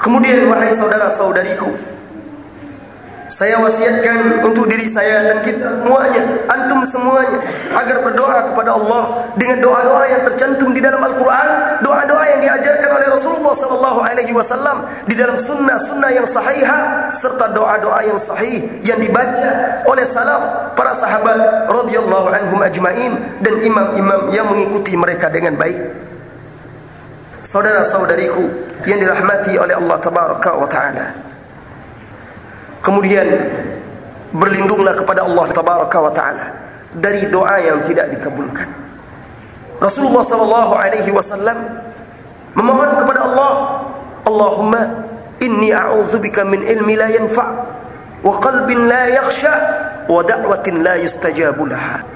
Kemudian wahai saudara-saudariku, saya wasiatkan untuk diri saya dan kita semuanya, antum semuanya agar berdoa kepada Allah dengan doa-doa yang tercantum di dalam Al-Qur'an, doa-doa yang diajarkan oleh Rasulullah wasallam di dalam sunnah-sunnah yang sahih serta doa-doa yang sahih yang dibaca oleh salaf para sahabat radhiyallahu anhum ajmain dan imam-imam yang mengikuti mereka dengan baik. Saudara-saudariku yang dirahmati oleh Allah tabaraka wa taala. Kemudian berlindunglah kepada Allah tabaraka wa taala dari doa yang tidak dikabulkan. Rasulullah sallallahu alaihi wasallam memohon kepada Allah, Allahumma inni a'udzubika min ilmi la yanfa' wa qalbin la yakhsha wa da'watin la yustajabu laha.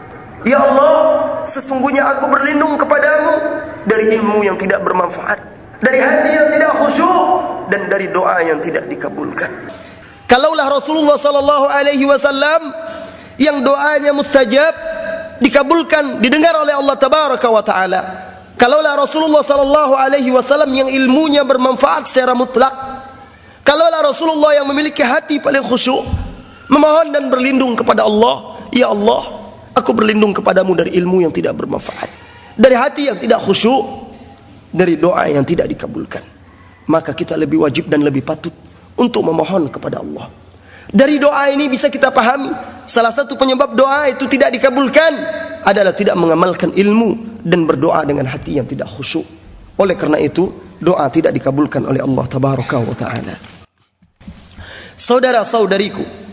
Ya Allah, sesungguhnya aku berlindung kepadamu dari ilmu yang tidak bermanfaat, dari hati yang tidak khusyuk dan dari doa yang tidak dikabulkan. Kalaulah Rasulullah sallallahu alaihi wasallam yang doanya mustajab dikabulkan didengar oleh Allah tabaraka wa taala. Kalaulah Rasulullah sallallahu alaihi wasallam yang ilmunya bermanfaat secara mutlak. Kalaulah Rasulullah yang memiliki hati paling khusyuk memohon dan berlindung kepada Allah, ya Allah, aku berlindung kepadamu dari ilmu yang tidak bermanfaat, dari hati yang tidak khusyuk, dari doa yang tidak dikabulkan. Maka kita lebih wajib dan lebih patut untuk memohon kepada Allah. Dari doa ini bisa kita pahami salah satu penyebab doa itu tidak dikabulkan adalah tidak mengamalkan ilmu dan berdoa dengan hati yang tidak khusyuk. Oleh karena itu, doa tidak dikabulkan oleh Allah tabaraka wa taala. Saudara-saudariku,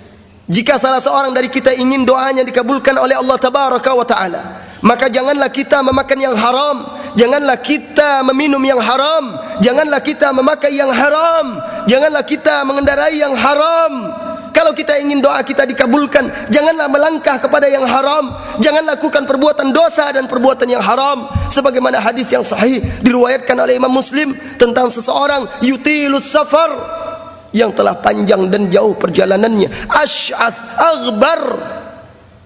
jika salah seorang dari kita ingin doanya dikabulkan oleh Allah tabaraka wa taala, maka janganlah kita memakan yang haram, janganlah kita meminum yang haram, janganlah kita memakai yang haram, janganlah kita mengendarai yang haram. Kalau kita ingin doa kita dikabulkan, janganlah melangkah kepada yang haram, jangan lakukan perbuatan dosa dan perbuatan yang haram. Sebagaimana hadis yang sahih diriwayatkan oleh Imam Muslim tentang seseorang yutilus safar yang telah panjang dan jauh perjalanannya, asy'ath aghbar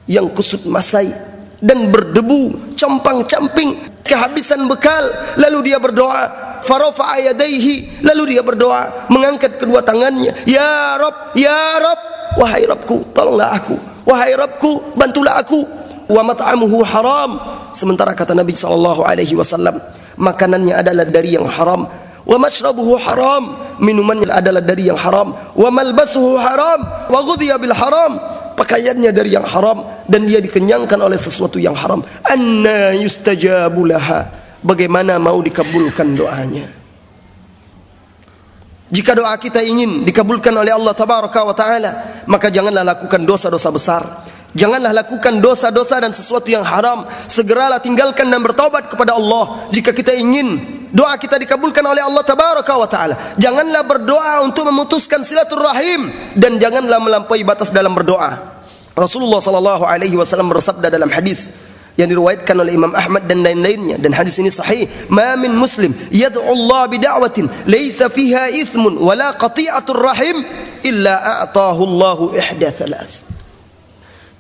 yang kusut masai dan berdebu, compang-camping, kehabisan bekal, lalu dia berdoa, farafa ayadaihi, lalu dia berdoa, mengangkat kedua tangannya, ya Rob, ya Rob, wahai Robku, tolonglah aku, wahai Robku, bantulah aku, wa mat'amuhu haram, sementara kata Nabi sallallahu alaihi wasallam, makanannya adalah dari yang haram, wa mashrabuhu haram, minumannya adalah dari yang haram, wa malbasuhu haram, wa ghudhiya bil haram, pakaiannya dari yang haram. Dan dia dikenyangkan oleh sesuatu yang haram. Anna yustajabu laha. Bagaimana mau dikabulkan doanya? Jika doa kita ingin dikabulkan oleh Allah tabaraka wa taala maka janganlah lakukan dosa-dosa besar Janganlah lakukan dosa-dosa dan sesuatu yang haram. Segeralah tinggalkan dan bertobat kepada Allah. Jika kita ingin doa kita dikabulkan oleh Allah tabaraka wa taala. Janganlah berdoa untuk memutuskan silaturahim dan janganlah melampaui batas dalam berdoa. Rasulullah sallallahu alaihi wasallam bersabda dalam hadis yang diriwayatkan oleh Imam Ahmad dan lain-lainnya dan hadis ini sahih ma min muslim yad'u Allah bi da'watin laysa fiha ithmun wala qati'atur rahim illa a'tahu Allah ihda thalath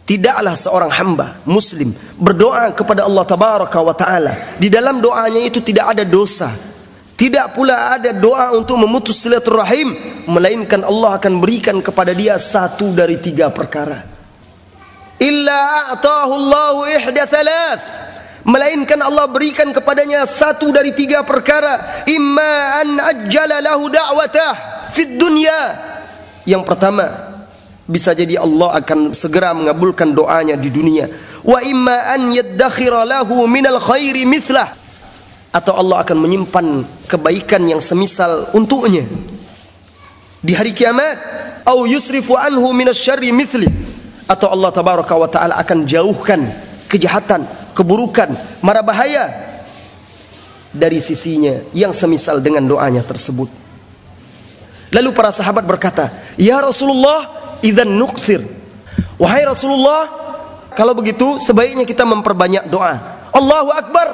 Tidaklah seorang hamba muslim berdoa kepada Allah tabaraka wa taala di dalam doanya itu tidak ada dosa. Tidak pula ada doa untuk memutus silaturahim melainkan Allah akan berikan kepada dia satu dari tiga perkara. Illa a'tahu Allahu ihda thalath melainkan Allah berikan kepadanya satu dari tiga perkara imma an ajjala lahu da'watah fid dunya yang pertama bisa jadi Allah akan segera mengabulkan doanya di dunia. Wa imma an yaddakhira lahu minal khairi mithlah. Atau Allah akan menyimpan kebaikan yang semisal untuknya. Di hari kiamat au yusrifu anhu minasyarri mithli. Atau Allah tabaraka wa taala akan jauhkan kejahatan keburukan mara bahaya dari sisinya yang semisal dengan doanya tersebut. Lalu para sahabat berkata ya Rasulullah idzan nuqsir. Wahai Rasulullah, kalau begitu sebaiknya kita memperbanyak doa. Allahu akbar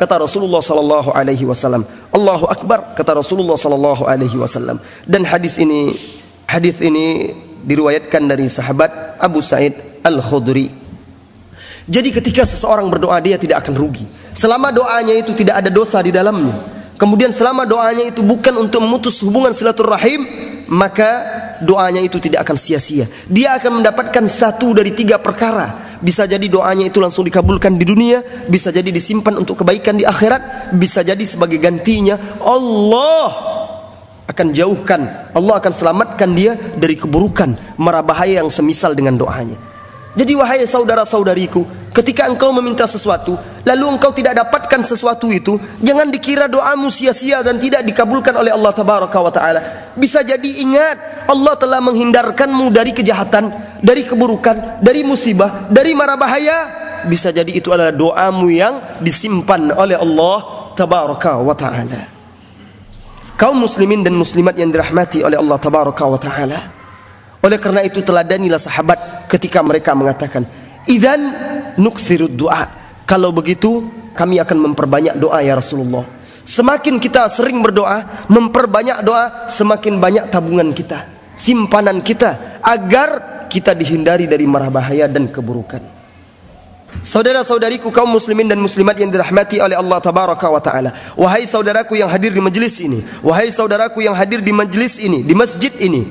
kata Rasulullah sallallahu alaihi wasallam. Allahu akbar kata Rasulullah sallallahu alaihi wasallam. Dan hadis ini hadis ini diriwayatkan dari sahabat Abu Said Al-Khudri. Jadi ketika seseorang berdoa dia tidak akan rugi. Selama doanya itu tidak ada dosa di dalamnya. kemudian selama doanya itu bukan untuk memutus hubungan silaturahim, maka doanya itu tidak akan sia-sia. Dia akan mendapatkan satu dari tiga perkara. Bisa jadi doanya itu langsung dikabulkan di dunia, bisa jadi disimpan untuk kebaikan di akhirat, bisa jadi sebagai gantinya Allah akan jauhkan, Allah akan selamatkan dia dari keburukan, mara bahaya yang semisal dengan doanya. Jadi wahai saudara-saudariku, ketika engkau meminta sesuatu, lalu engkau tidak dapatkan sesuatu itu, jangan dikira doamu sia-sia dan tidak dikabulkan oleh Allah tabaraka wa taala. Bisa jadi ingat, Allah telah menghindarkanmu dari kejahatan, dari keburukan, dari musibah, dari mara bahaya. Bisa jadi itu adalah doamu yang disimpan oleh Allah tabaraka wa taala. Kaum muslimin dan muslimat yang dirahmati oleh Allah tabaraka wa taala. Oleh karena itu teladanilah sahabat ketika mereka mengatakan, "Idzan nukthirud doa." Kalau begitu, kami akan memperbanyak doa ya Rasulullah. Semakin kita sering berdoa, memperbanyak doa, semakin banyak tabungan kita, simpanan kita agar kita dihindari dari marah bahaya dan keburukan. Saudara-saudariku kaum muslimin dan muslimat yang dirahmati oleh Allah tabaraka wa taala. Wahai saudaraku yang hadir di majelis ini, wahai saudaraku yang hadir di majelis ini, di masjid ini,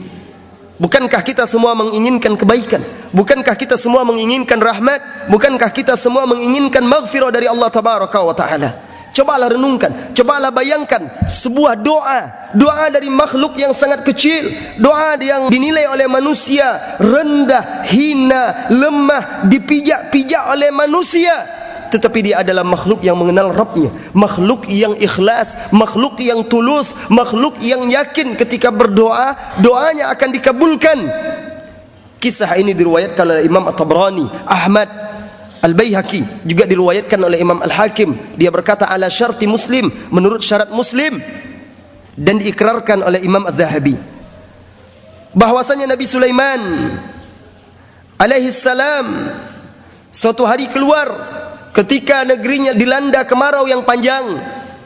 Bukankah kita semua menginginkan kebaikan? Bukankah kita semua menginginkan rahmat? Bukankah kita semua menginginkan maghfirah dari Allah tabaraka wa taala? Cobalah renungkan, cobalah bayangkan sebuah doa, doa dari makhluk yang sangat kecil, doa yang dinilai oleh manusia rendah, hina, lemah, dipijak-pijak oleh manusia tetapi dia adalah makhluk yang mengenal Rabbnya. Makhluk yang ikhlas makhluk yang tulus makhluk yang yakin ketika berdoa doanya akan dikabulkan. Kisah ini diriwayatkan oleh Imam At-Tabrani Ahmad Al-Baihaqi juga diriwayatkan oleh Imam Al-Hakim. Dia berkata ala syarti muslim menurut syarat muslim. Dan diikrarkan oleh Imam Az-Zahabi bahwasanya Nabi Sulaiman alaihi salam suatu hari keluar ketika negerinya dilanda kemarau yang panjang,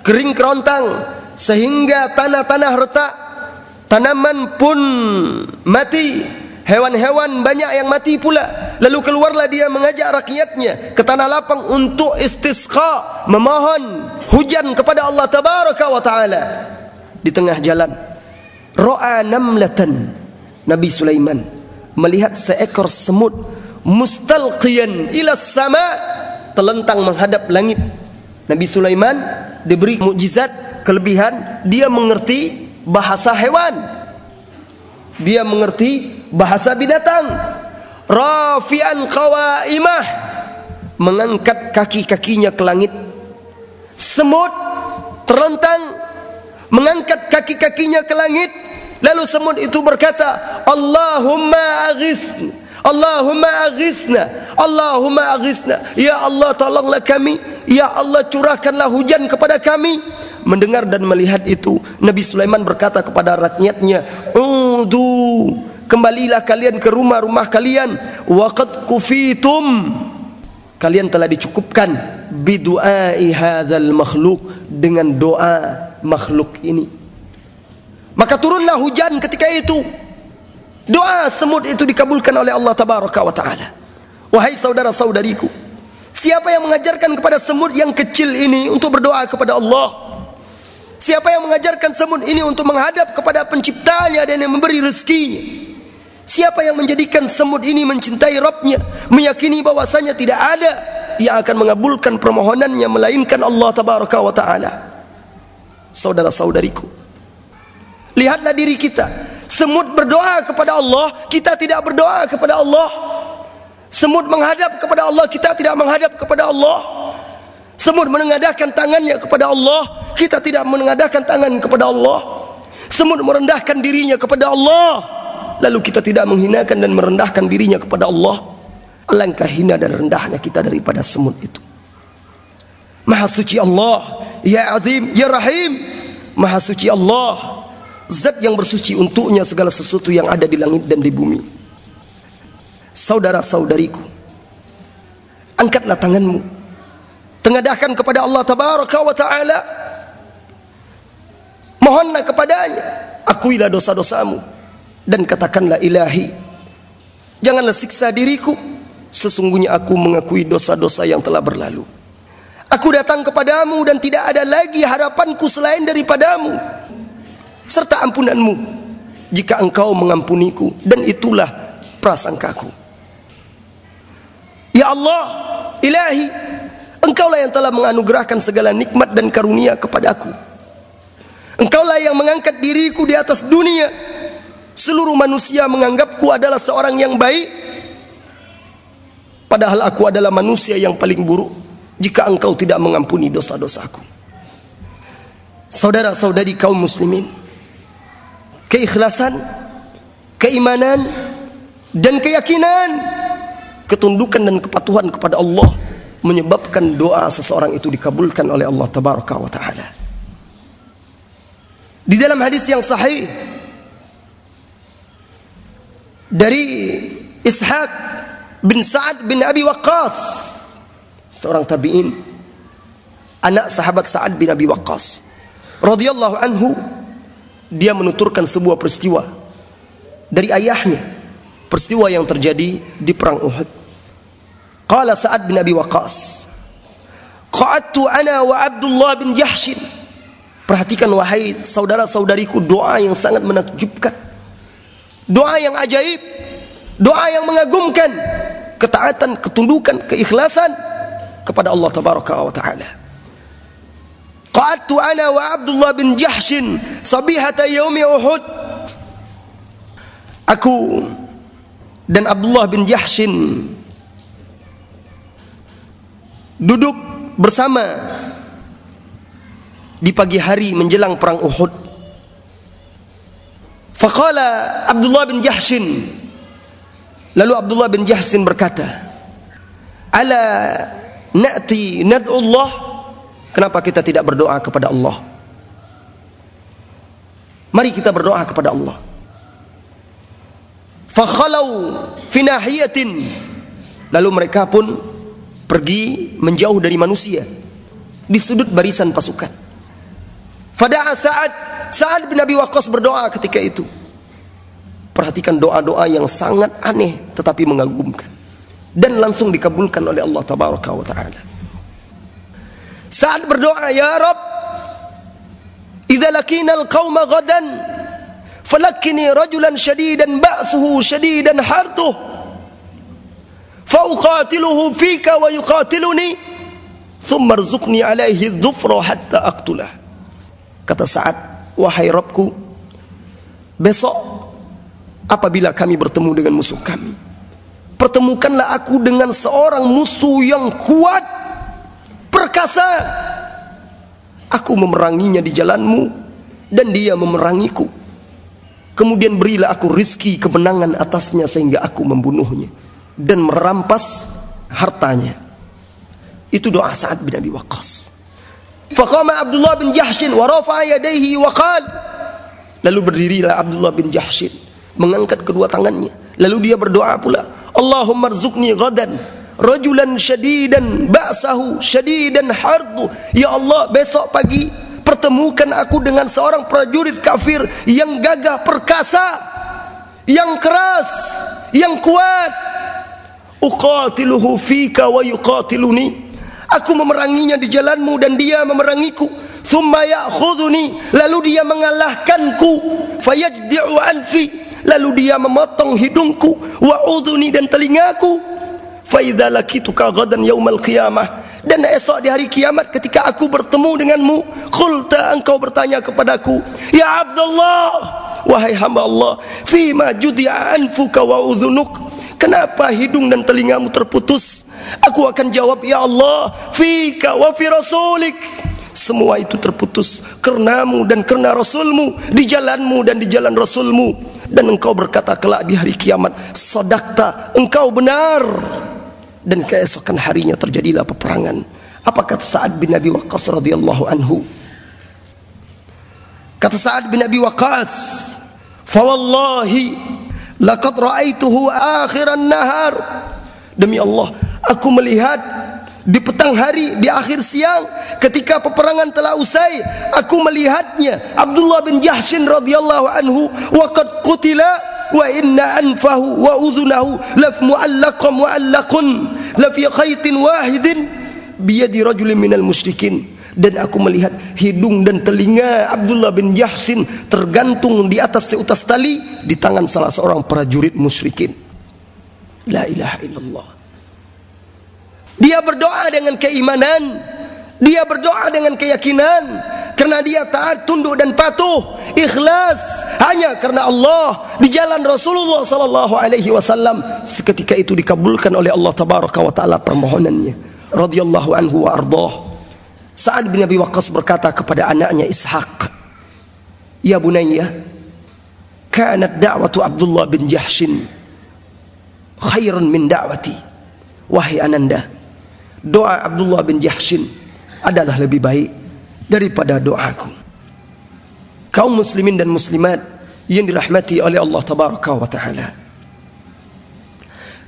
kering kerontang, sehingga tanah-tanah retak, tanaman pun mati, hewan-hewan banyak yang mati pula. Lalu keluarlah dia mengajak rakyatnya ke tanah lapang untuk istisqa, memohon hujan kepada Allah tabaraka wa taala. Di tengah jalan, ra'a namlatan Nabi Sulaiman melihat seekor semut mustalqiyan ila sama' telentang menghadap langit. Nabi Sulaiman diberi mukjizat, kelebihan, dia mengerti bahasa hewan. Dia mengerti bahasa binatang. Rafi'an qawaimah mengangkat kaki-kakinya ke langit. Semut terlentang mengangkat kaki-kakinya ke langit. Lalu semut itu berkata, Allahumma aghithni Allahumma aghisna Allahumma aghisna Ya Allah tolonglah kami. Ya Allah curahkanlah hujan kepada kami. Mendengar dan melihat itu Nabi Sulaiman berkata kepada rakyatnya Udu Kembalilah kalian ke rumah-rumah kalian. Waqad kufitum. Kalian telah dicukupkan. Bidu'ai hadzal makhluk Dengan doa makhluk ini. Maka turunlah hujan ketika itu Doa semut itu dikabulkan oleh Allah tabaraka wa taala. Wahai saudara-saudariku, siapa yang mengajarkan kepada semut yang kecil ini untuk berdoa kepada Allah? Siapa yang mengajarkan semut ini untuk menghadap kepada penciptanya dan yang memberi rezeki? Siapa yang menjadikan semut ini mencintai Rabbnya, meyakini bahwasanya tidak ada yang akan mengabulkan permohonannya melainkan Allah tabaraka wa taala? Saudara-saudariku, lihatlah diri kita Semut berdoa kepada Allah, kita tidak berdoa kepada Allah. Semut menghadap kepada Allah, kita tidak menghadap kepada Allah. Semut menengadahkan tangannya kepada Allah, kita tidak menengadahkan tangan kepada Allah. Semut merendahkan dirinya kepada Allah, lalu kita tidak menghinakan dan merendahkan dirinya kepada Allah. Alangkah hina dan rendahnya kita daripada semut itu. Maha suci Allah, ya azim, ya rahim. Maha suci Allah, Zat yang bersuci untuknya segala sesuatu yang ada di langit dan di bumi. Saudara-saudariku, angkatlah tanganmu. Tengadahkan kepada Allah tabaraka wa taala. Mohonlah kepadanya, akuilah dosa-dosamu dan katakanlah ilahi. Janganlah siksa diriku, sesungguhnya aku mengakui dosa-dosa yang telah berlalu. Aku datang kepadamu dan tidak ada lagi harapanku selain daripadamu serta ampunanmu jika engkau mengampuniku dan itulah prasangkaku. Ya Allah, Ilahi, Engkaulah yang telah menganugerahkan segala nikmat dan karunia kepadaku. Engkaulah yang mengangkat diriku di atas dunia. Seluruh manusia menganggapku adalah seorang yang baik. Padahal aku adalah manusia yang paling buruk jika engkau tidak mengampuni dosa-dosaku. Saudara-saudari kaum muslimin, keikhlasan, keimanan, dan keyakinan, ketundukan dan kepatuhan kepada Allah menyebabkan doa seseorang itu dikabulkan oleh Allah tabaraka wa taala. Di dalam hadis yang sahih dari Ishaq bin Sa'ad bin Abi Waqqas seorang tabi'in anak sahabat Sa'ad bin Abi Waqqas radhiyallahu anhu dia menuturkan sebuah peristiwa dari ayahnya. Peristiwa yang terjadi di perang Uhud. Qala Sa'ad bin Abi Waqqas qa'adtu ana wa Abdullah bin Jahshin perhatikan wahai saudara-saudariku doa yang sangat menakjubkan. Doa yang ajaib doa yang mengagumkan ketaatan, ketundukan, keikhlasan kepada Allah tabaraka wa taala. Qa'adtu ana wa Abdullah bin Jahsh sabihata yaumi Uhud. Aku dan Abdullah bin Jahsh duduk bersama di pagi hari menjelang perang Uhud. Faqala Abdullah bin Jahsh Lalu Abdullah bin Jahsin berkata, "Ala na'ti nad'u Allah?" Kenapa kita tidak berdoa kepada Allah? Mari kita berdoa kepada Allah. Fakhalau fi nahiyatin. Lalu mereka pun pergi menjauh dari manusia di sudut barisan pasukan. Fada'a Sa'ad Sa'ad bin Abi Waqqas berdoa ketika itu. Perhatikan doa-doa yang sangat aneh tetapi mengagumkan dan langsung dikabulkan oleh Allah tabaraka wa taala. Saat berdoa, "Ya Rabb, idza lakina al-qauma ghadan falakini rajulan shadidan ba'suhu shadidan hartuh fauqatiluhu fika wa yuqatiluni thumma rzuqni alaihi dhufra hatta aqtulah." Kata Sa'ad, "Wahai Rabbku, besok apabila kami bertemu dengan musuh kami. Pertemukanlah aku dengan seorang musuh yang kuat, perkasa. Aku memeranginya di jalanmu dan dia memerangiku. Kemudian berilah aku rizki kemenangan atasnya sehingga aku membunuhnya dan merampas hartanya. Itu doa Sa'ad bin Abi Waqqas. Faqama Abdullah bin Jahshin wa rafa'a yadayhi wa Lalu berdirilah Abdullah bin Jahshin mengangkat kedua tangannya lalu dia berdoa pula Allahumma rzuqni ghadan rajulan syadidan ba'sahu syadidan hardu. Ya Allah besok pagi pertemukan aku dengan seorang prajurit kafir yang gagah perkasa yang keras yang kuat. Uqatiluhu fika wa yuqatiluni. Aku memeranginya di jalanmu dan dia memerangiku. Thumma ya'khudhuni lalu dia mengalahkanku. Fayajdi'u anfi lalu dia memotong hidungku. Wa udhuni dan telingaku fa idza lakituka ghadan yaumal qiyamah. Dan esok di hari kiamat ketika aku bertemu denganmu qulta engkau bertanya kepadaku ya Abdullah wahai hamba Allah fima judi'a anfuka wa udhunuk? Kenapa hidung dan telingamu terputus? Aku akan jawab ya Allah fika wa fi rasulik. Semua itu terputus karenamu dan karena rasulmu di jalanmu dan di jalan rasulmu. Dan engkau berkata kelak di hari kiamat sodakta engkau benar dan keesokan harinya terjadilah peperangan. Apa kata Sa'ad bin Abi Waqqas radhiyallahu anhu? Kata Sa'ad bin Abi Waqqas fa wallahi laqad ra'aituhu akhiran nahar. Demi Allah aku melihat di petang hari di akhir siang ketika peperangan telah usai aku melihatnya Abdullah bin Jahshin radhiyallahu anhu wa qad qutila wa inna anfahu wa udhunahu laf mu'allaqan mu'allaqun la fi khaytin wahidin biyadi rajulin minal musyrikin dan aku melihat hidung dan telinga Abdullah bin Jahsin tergantung di atas seutas tali di tangan salah seorang prajurit musyrikin. La ilaha illallah. Dia berdoa dengan keimanan, dia berdoa dengan keyakinan karena dia taat, tunduk dan patuh, ikhlas hanya karena Allah di jalan Rasulullah sallallahu alaihi wasallam. Seketika itu dikabulkan oleh Allah tabaraka wa taala permohonannya. Radhiyallahu anhu wa ardhah. Sa'ad bin Abi Waqqas berkata kepada anaknya Ishaq, "Ya bunayya, kanat da'watu Abdullah bin Jahshin khairan min da'wati." Wahai ananda, doa Abdullah bin Jahshin adalah lebih baik daripada doaku. Kaum muslimin dan muslimat yang dirahmati oleh Allah tabaraka wa taala.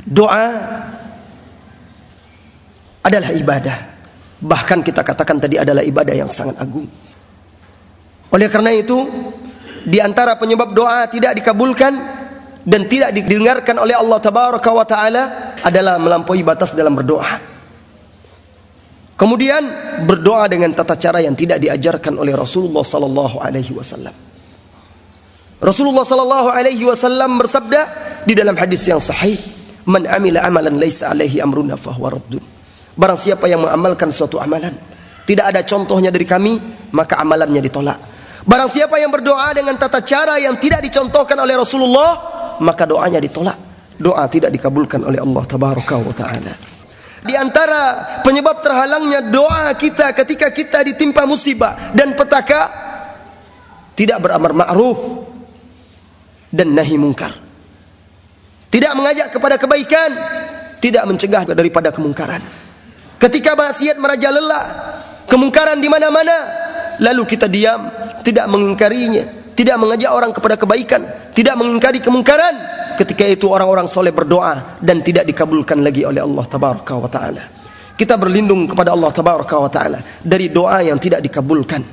Doa adalah ibadah. Bahkan kita katakan tadi adalah ibadah yang sangat agung. Oleh karena itu, di antara penyebab doa tidak dikabulkan dan tidak didengarkan oleh Allah tabaraka wa taala adalah melampaui batas dalam berdoa. Kemudian berdoa dengan tata cara yang tidak diajarkan oleh Rasulullah sallallahu alaihi wasallam. Rasulullah sallallahu alaihi wasallam bersabda di dalam hadis yang sahih, "Man amila amalan laisa alaihi amruna fahuwa raddun." Barang siapa yang mengamalkan suatu amalan, tidak ada contohnya dari kami, maka amalannya ditolak. Barang siapa yang berdoa dengan tata cara yang tidak dicontohkan oleh Rasulullah, maka doanya ditolak. Doa tidak dikabulkan oleh Allah tabaraka wa taala. Di antara penyebab terhalangnya doa kita ketika kita ditimpa musibah dan petaka tidak beramar ma'ruf dan nahi mungkar. Tidak mengajak kepada kebaikan, tidak mencegah daripada kemungkaran. Ketika maksiat merajalela, kemungkaran di mana-mana, lalu kita diam, tidak mengingkarinya, tidak mengajak orang kepada kebaikan, tidak mengingkari kemungkaran, ketika itu orang-orang soleh berdoa dan tidak dikabulkan lagi oleh Allah tabaraka wa taala. Kita berlindung kepada Allah tabaraka wa taala dari doa yang tidak dikabulkan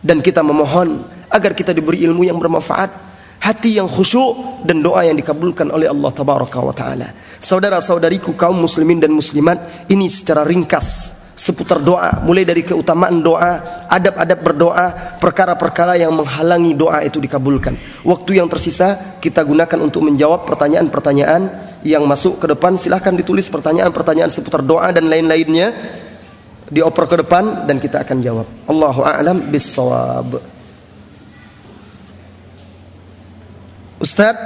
dan kita memohon agar kita diberi ilmu yang bermanfaat, hati yang khusyuk dan doa yang dikabulkan oleh Allah tabaraka wa taala. Saudara-saudariku kaum muslimin dan muslimat, ini secara ringkas seputar doa, mulai dari keutamaan doa, adab-adab berdoa, perkara-perkara yang menghalangi doa itu dikabulkan. Waktu yang tersisa kita gunakan untuk menjawab pertanyaan-pertanyaan yang masuk ke depan. Silahkan ditulis pertanyaan-pertanyaan seputar doa dan lain-lainnya dioper ke depan dan kita akan jawab. Allahu a'lam bissawab. Ustaz,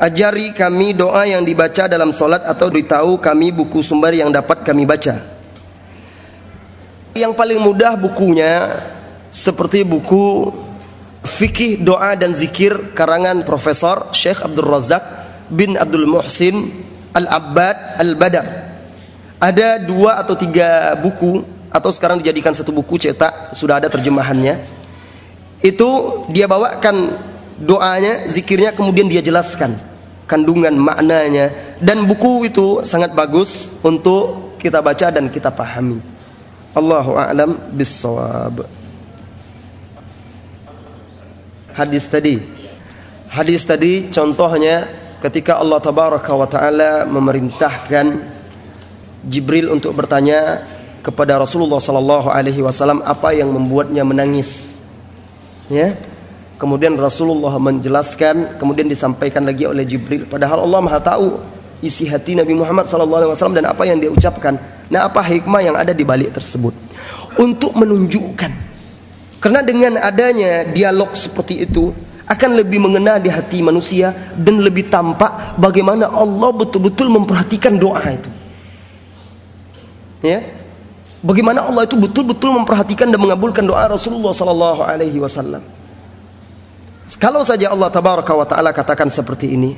ajari kami doa yang dibaca dalam solat atau beritahu kami buku sumber yang dapat kami baca. Yang paling mudah bukunya seperti buku Fikih Doa dan Zikir karangan Profesor Syekh Abdul Razak bin Abdul Muhsin Al-Abbad Al-Badar. Ada dua atau tiga buku atau sekarang dijadikan satu buku cetak sudah ada terjemahannya. Itu dia bawakan doanya, zikirnya kemudian dia jelaskan kandungan maknanya dan buku itu sangat bagus untuk kita baca dan kita pahami. Allahu a'lam bissawab. Hadis tadi. Hadis tadi contohnya ketika Allah tabaraka wa taala memerintahkan Jibril untuk bertanya kepada Rasulullah sallallahu alaihi wasallam apa yang membuatnya menangis. Ya. Kemudian Rasulullah menjelaskan, kemudian disampaikan lagi oleh Jibril padahal Allah Maha tahu isi hati Nabi Muhammad SAW dan apa yang dia ucapkan. Nah, apa hikmah yang ada di balik tersebut? Untuk menunjukkan, karena dengan adanya dialog seperti itu akan lebih mengena di hati manusia dan lebih tampak bagaimana Allah betul-betul memperhatikan doa itu. Ya, bagaimana Allah itu betul-betul memperhatikan dan mengabulkan doa Rasulullah Sallallahu Alaihi Wasallam. Kalau saja Allah Tabaraka wa Taala katakan seperti ini,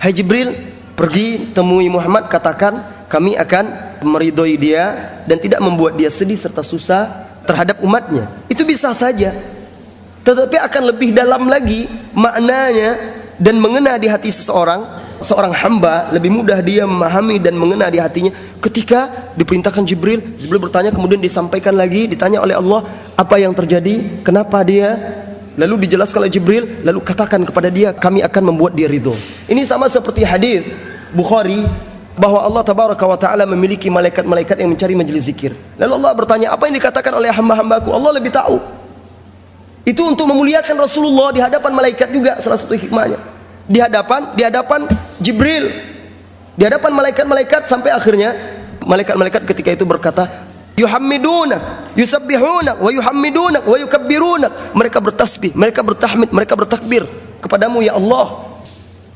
Hai Jibril, pergi temui Muhammad katakan kami akan meridhoi dia dan tidak membuat dia sedih serta susah terhadap umatnya. Itu bisa saja. Tetapi akan lebih dalam lagi maknanya dan mengena di hati seseorang, seorang hamba lebih mudah dia memahami dan mengena di hatinya ketika diperintahkan Jibril, Jibril bertanya kemudian disampaikan lagi, ditanya oleh Allah apa yang terjadi, kenapa dia Lalu dijelaskan oleh Jibril, lalu katakan kepada dia, kami akan membuat dia ridho. Ini sama seperti hadis Bukhari bahwa Allah tabaraka wa taala memiliki malaikat-malaikat yang mencari majelis zikir. Lalu Allah bertanya, apa yang dikatakan oleh hamba-hambaku? Allah lebih tahu. Itu untuk memuliakan Rasulullah di hadapan malaikat juga salah satu hikmahnya. Di hadapan di hadapan Jibril. Di hadapan malaikat-malaikat sampai akhirnya malaikat-malaikat ketika itu berkata, yuhammiduna, yusabbihuna, wa yuhammiduna, wa yukabbiruna. Mereka bertasbih, mereka bertahmid, mereka bertakbir kepadamu ya Allah.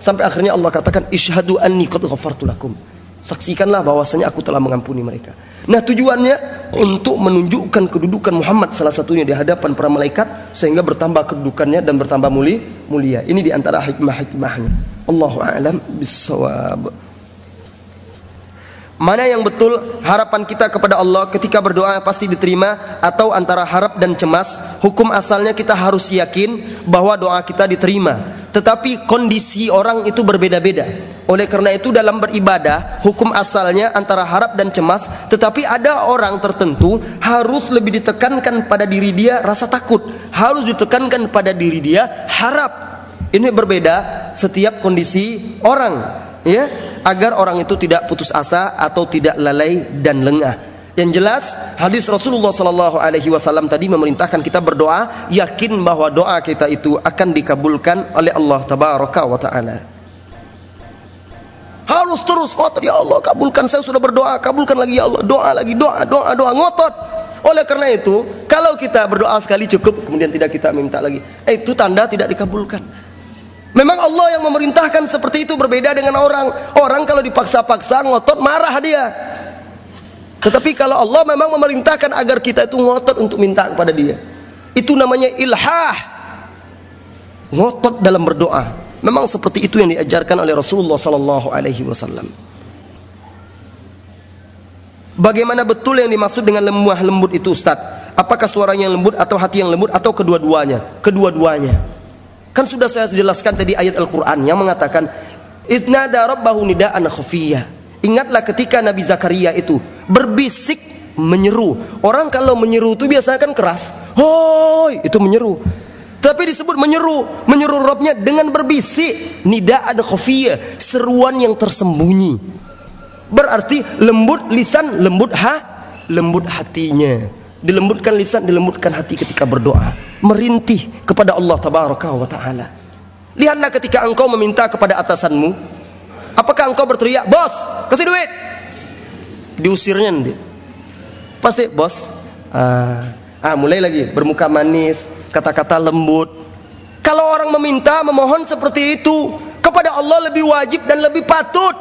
Sampai akhirnya Allah katakan isyhadu anni qad ghafartu lakum. Saksikanlah bahwasanya aku telah mengampuni mereka. Nah, tujuannya untuk menunjukkan kedudukan Muhammad salah satunya di hadapan para malaikat sehingga bertambah kedudukannya dan bertambah mulia. mulia. Ini di antara hikmah-hikmahnya. Allahu a'lam bissawab. Mana yang betul harapan kita kepada Allah ketika berdoa pasti diterima atau antara harap dan cemas? Hukum asalnya kita harus yakin bahwa doa kita diterima tetapi kondisi orang itu berbeda-beda. Oleh karena itu dalam beribadah hukum asalnya antara harap dan cemas, tetapi ada orang tertentu harus lebih ditekankan pada diri dia rasa takut, harus ditekankan pada diri dia harap. Ini berbeda setiap kondisi orang, ya, agar orang itu tidak putus asa atau tidak lalai dan lengah. Yang jelas hadis Rasulullah Sallallahu Alaihi Wasallam tadi memerintahkan kita berdoa, yakin bahwa doa kita itu akan dikabulkan oleh Allah Tabaraka wa Taala. Harus terus ngotot ya Allah kabulkan saya sudah berdoa kabulkan lagi ya Allah doa lagi doa doa doa ngotot. Oleh karena itu kalau kita berdoa sekali cukup kemudian tidak kita minta lagi eh, itu tanda tidak dikabulkan. Memang Allah yang memerintahkan seperti itu berbeda dengan orang. Orang kalau dipaksa-paksa ngotot marah dia. Tetapi kalau Allah memang memerintahkan agar kita itu ngotot untuk minta kepada Dia. Itu namanya ilhah. Ngotot dalam berdoa. Memang seperti itu yang diajarkan oleh Rasulullah sallallahu alaihi wasallam. Bagaimana betul yang dimaksud dengan lemah lembut itu Ustaz? Apakah suaranya yang lembut atau hati yang lembut atau kedua-duanya? Kedua-duanya. Kan sudah saya jelaskan tadi ayat Al-Qur'an yang mengatakan idnada rabbahu nida'an. Ingatlah ketika Nabi Zakaria itu berbisik menyeru. Orang kalau menyeru itu biasanya kan keras. Hoi, itu menyeru. Tapi disebut menyeru, menyeru Robnya dengan berbisik. Nida ada khofiyah, seruan yang tersembunyi. Berarti lembut lisan, lembut ha, lembut hatinya. Dilembutkan lisan, dilembutkan hati ketika berdoa. Merintih kepada Allah tabaraka wa taala. Lihatlah ketika engkau meminta kepada atasanmu, Apakah engkau berteriak, bos, kasih duit? Diusirnya nanti. Pasti, bos. Ah, ah, mulai lagi bermuka manis, kata-kata lembut. Kalau orang meminta, memohon seperti itu, kepada Allah lebih wajib dan lebih patut.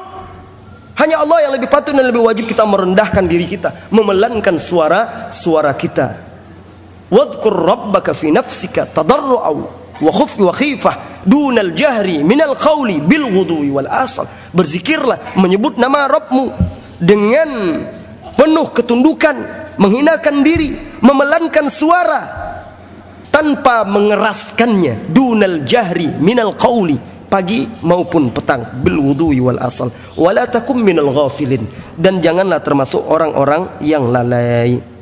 Hanya Allah yang lebih patut dan lebih wajib kita merendahkan diri kita, memelankan suara suara kita. Wadhkur rabbaka fi nafsika tadarru'aw wa khufi wa khifah dunal jahri minal qawli bil wudui wal asal berzikirlah menyebut nama Rabbmu dengan penuh ketundukan menghinakan diri memelankan suara tanpa mengeraskannya. Dunal jahri minal qawli pagi maupun petang. Bil wudui wal asal. Wala takum minal ghafilin. Dan janganlah termasuk orang-orang yang lalai.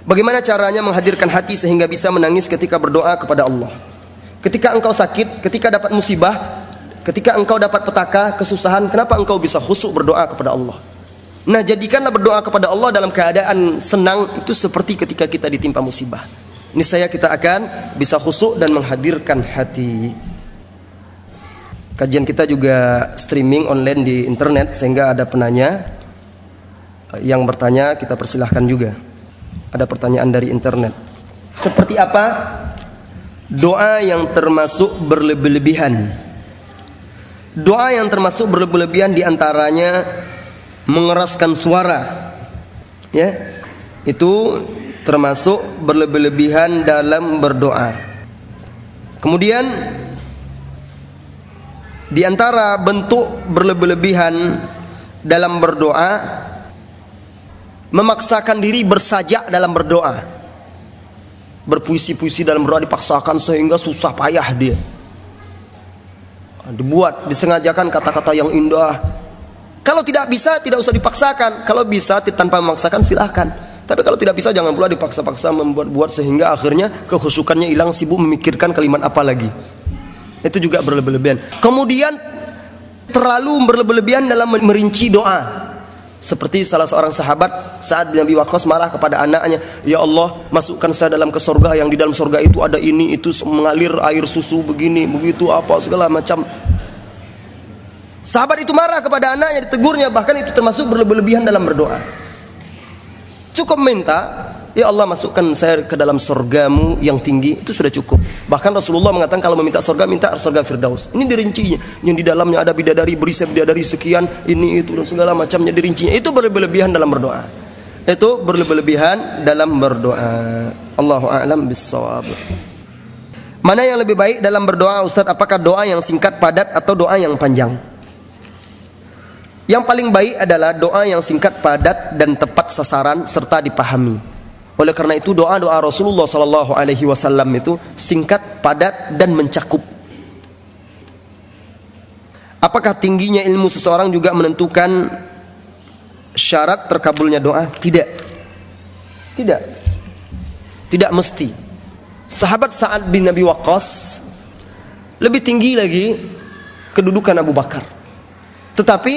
Bagaimana caranya menghadirkan hati sehingga bisa menangis ketika berdoa kepada Allah? Ketika engkau sakit, ketika dapat musibah, ketika engkau dapat petaka, kesusahan, kenapa engkau bisa khusyuk berdoa kepada Allah? Nah, jadikanlah berdoa kepada Allah dalam keadaan senang itu seperti ketika kita ditimpa musibah. Ini saya kita akan bisa khusyuk dan menghadirkan hati. Kajian kita juga streaming online di internet sehingga ada penanya yang bertanya kita persilahkan juga. Ada pertanyaan dari internet. Seperti apa doa yang termasuk berlebih-lebihan? Doa yang termasuk berlebih-lebihan di antaranya mengeraskan suara. Ya, itu termasuk berlebih-lebihan dalam berdoa. Kemudian di antara bentuk berlebih-lebihan dalam berdoa memaksakan diri bersajak dalam berdoa berpuisi-puisi dalam berdoa dipaksakan sehingga susah payah dia dibuat disengajakan kata-kata yang indah. Kalau tidak bisa tidak usah dipaksakan. Kalau bisa tanpa memaksakan silahkan. Tapi kalau tidak bisa jangan pula dipaksa-paksa membuat-buat sehingga akhirnya kekhusukannya hilang sibuk memikirkan kalimat apa lagi. Itu juga berlebihan kemudian terlalu berlebihan dalam merinci doa. Seperti salah seorang sahabat saat Nabi Waqqas marah kepada anaknya, "Ya Allah, masukkan saya dalam ke surga yang di dalam surga itu ada ini itu mengalir air susu begini, begitu apa segala macam." Sahabat itu marah kepada anaknya, ditegurnya, bahkan itu termasuk berlebihan dalam berdoa. Cukup minta, Ya Allah masukkan saya ke dalam surgamu yang tinggi itu sudah cukup. Bahkan Rasulullah mengatakan kalau meminta surga minta surga Firdaus. Ini dirincinya. Yang di dalamnya ada bidadari berisap bidadari sekian ini itu dan segala macamnya dirincinya. Itu berlebihan dalam berdoa. Itu berlebihan dalam berdoa. Allahu a'lam bissawab. Mana yang lebih baik dalam berdoa Ustaz? Apakah doa yang singkat padat atau doa yang panjang? Yang paling baik adalah doa yang singkat padat dan tepat sasaran serta dipahami. Oleh karena itu doa-doa Rasulullah sallallahu alaihi wasallam itu singkat, padat dan mencakup. Apakah tingginya ilmu seseorang juga menentukan syarat terkabulnya doa? Tidak. Tidak. Tidak mesti. Sahabat Sa'ad bin Nabi Waqqas lebih tinggi lagi kedudukan Abu Bakar. Tetapi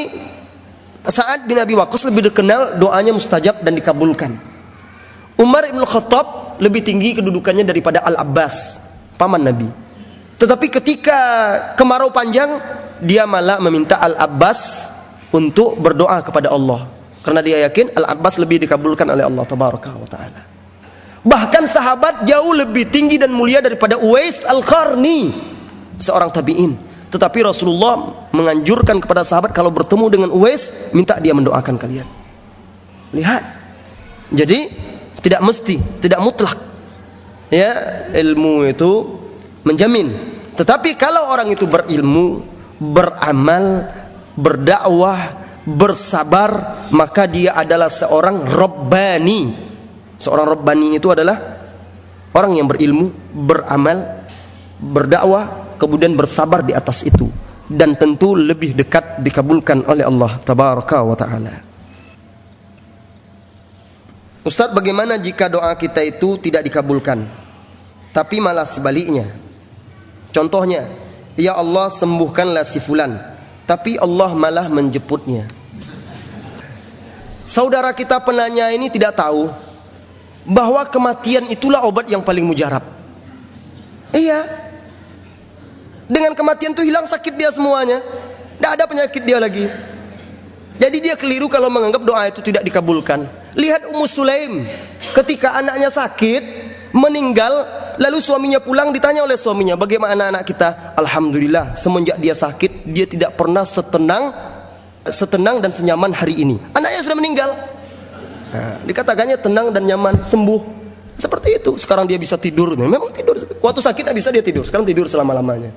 Sa'ad bin Abi Waqqas lebih dikenal doanya mustajab dan dikabulkan. Umar ibn Khattab lebih tinggi kedudukannya daripada Al-Abbas, paman Nabi. Tetapi ketika kemarau panjang, dia malah meminta Al-Abbas untuk berdoa kepada Allah. Karena dia yakin Al-Abbas lebih dikabulkan oleh Allah Ta'ala. Bahkan sahabat jauh lebih tinggi dan mulia daripada Uwais Al-Qarni, seorang tabi'in. Tetapi Rasulullah menganjurkan kepada sahabat kalau bertemu dengan Uwais, minta dia mendoakan kalian. Lihat. Jadi tidak mesti, tidak mutlak. Ya, ilmu itu menjamin. Tetapi kalau orang itu berilmu, beramal, berdakwah, bersabar, maka dia adalah seorang robbani. Seorang robbani itu adalah orang yang berilmu, beramal, berdakwah, kemudian bersabar di atas itu dan tentu lebih dekat dikabulkan oleh Allah tabaraka wa taala. Ustaz bagaimana jika doa kita itu tidak dikabulkan? Tapi malah sebaliknya. Contohnya Ya Allah sembuhkanlah si fulan. Tapi Allah malah menjemputnya. Saudara kita penanya ini tidak tahu Bahwa kematian itulah obat yang paling mujarab. Iya. Dengan kematian itu hilang sakit dia semuanya. Tidak ada penyakit dia lagi. Jadi dia keliru kalau menganggap doa itu tidak dikabulkan Lihat Ummu Sulaim ketika anaknya sakit, meninggal, lalu suaminya pulang ditanya oleh suaminya, "Bagaimana anak kita?" "Alhamdulillah, semenjak dia sakit, dia tidak pernah setenang setenang dan senyaman hari ini." Anaknya sudah meninggal. Nah, dikatakannya tenang dan nyaman, sembuh. Seperti itu. Sekarang dia bisa tidur. Memang tidur. Waktu sakit tidak bisa dia tidur. Sekarang tidur selama-lamanya.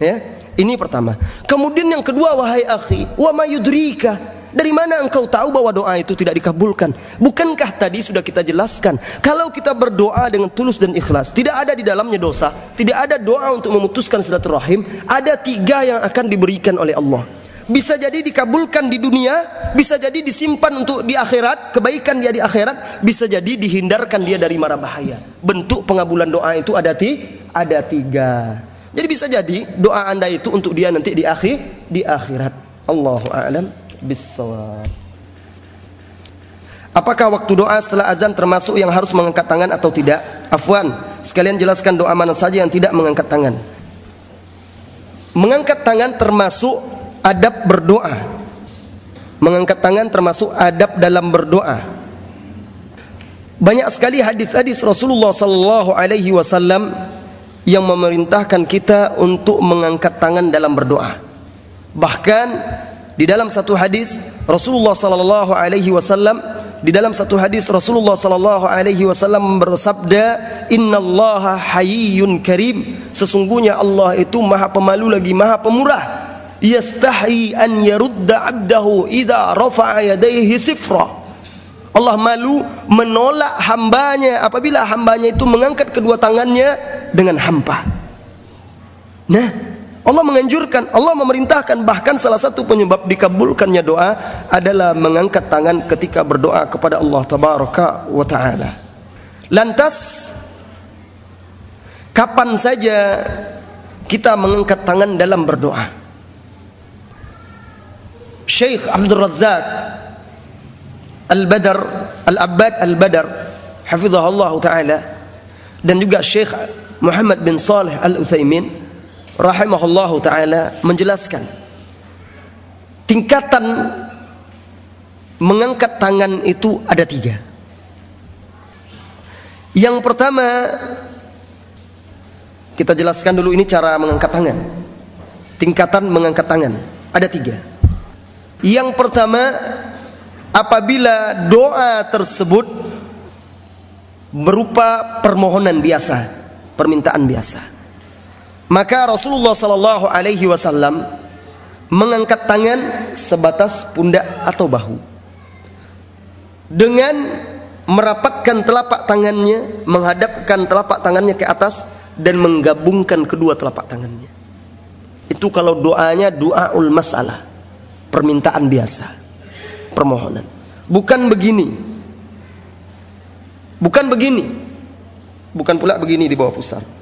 Ya, ini pertama. Kemudian yang kedua, wahai akhi, wa mayudrika dari mana engkau tahu bahwa doa itu tidak dikabulkan? Bukankah tadi sudah kita jelaskan, kalau kita berdoa dengan tulus dan ikhlas, tidak ada di dalamnya dosa, tidak ada doa untuk memutuskan silaturahim, ada tiga yang akan diberikan oleh Allah. Bisa jadi dikabulkan di dunia, bisa jadi disimpan untuk di akhirat, kebaikan dia di akhirat, bisa jadi dihindarkan dia dari mara bahaya. Bentuk pengabulan doa itu ada ti, ada tiga. Jadi bisa jadi doa anda itu untuk dia nanti di akhir, di akhirat. Allahu a'lam bisawab. Apakah waktu doa setelah azan termasuk yang harus mengangkat tangan atau tidak? Afwan, sekalian jelaskan doa mana saja yang tidak mengangkat tangan. Mengangkat tangan termasuk adab berdoa. Mengangkat tangan termasuk adab dalam berdoa. Banyak sekali hadis-hadis Rasulullah sallallahu alaihi wasallam yang memerintahkan kita untuk mengangkat tangan dalam berdoa. Bahkan di dalam satu hadis Rasulullah sallallahu alaihi wasallam di dalam satu hadis Rasulullah sallallahu alaihi wasallam bersabda innallaha hayyun karim. Sesungguhnya Allah itu maha pemalu lagi maha pemurah. Yastahi an yarudda 'abdahu idza rafa'a yadayhi sifra. Allah malu menolak hambanya apabila hambanya itu mengangkat kedua tangannya dengan hampa. Nah Allah menganjurkan, Allah memerintahkan bahkan salah satu penyebab dikabulkannya doa adalah mengangkat tangan ketika berdoa kepada Allah tabaraka wa taala. Lantas kapan saja kita mengangkat tangan dalam berdoa? Syekh Abdul Razzaq Al-Badar Al-Abbad Al-Badar hafizahullah taala dan juga Syekh Muhammad bin Saleh Al-Utsaimin rahimahullahu taala menjelaskan tingkatan mengangkat tangan itu ada tiga. Yang pertama kita jelaskan dulu ini cara mengangkat tangan. Tingkatan mengangkat tangan ada tiga. Yang pertama apabila doa tersebut berupa permohonan biasa, permintaan biasa. Maka Rasulullah Sallallahu Alaihi Wasallam mengangkat tangan sebatas pundak atau bahu dengan merapatkan telapak tangannya, menghadapkan telapak tangannya ke atas dan menggabungkan kedua telapak tangannya. Itu kalau doanya doaul masalah, permintaan biasa, permohonan. Bukan begini. Bukan begini. Bukan pula begini di bawah pusar.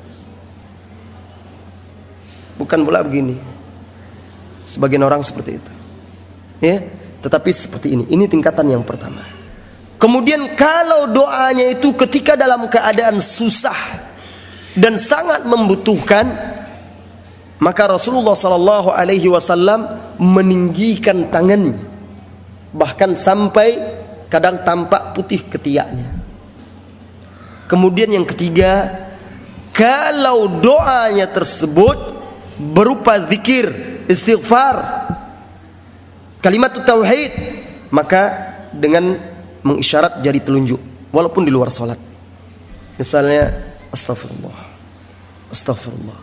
Bukan pula begini. Sebagian orang seperti itu. Ya, tetapi seperti ini. Ini tingkatan yang pertama. Kemudian kalau doanya itu ketika dalam keadaan susah dan sangat membutuhkan, maka Rasulullah Sallallahu Alaihi Wasallam meninggikan tangannya, bahkan sampai kadang tampak putih ketiaknya. Kemudian yang ketiga, kalau doanya tersebut berupa zikir, istighfar, kalimat tauhid, maka dengan mengisyarat jari telunjuk walaupun di luar salat. Misalnya astagfirullah. Astagfirullah.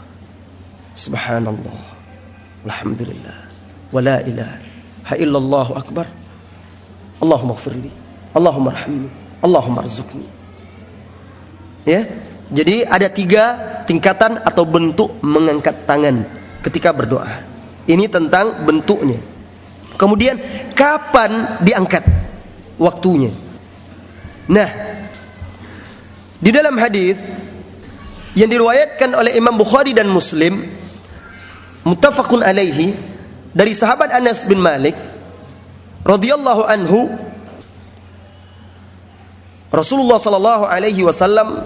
Subhanallah. Alhamdulillah. Wa la ilaha illallah akbar. Allahumma gfirli. Allahumma rahimni. Allahumma rizukni. Ya. Jadi ada tiga tingkatan atau bentuk mengangkat tangan ketika berdoa. Ini tentang bentuknya. Kemudian kapan diangkat? waktunya. Nah, di dalam hadis yang diriwayatkan oleh Imam Bukhari dan Muslim muttafaqun alaihi dari sahabat Anas bin Malik radhiyallahu anhu Rasulullah sallallahu alaihi wasallam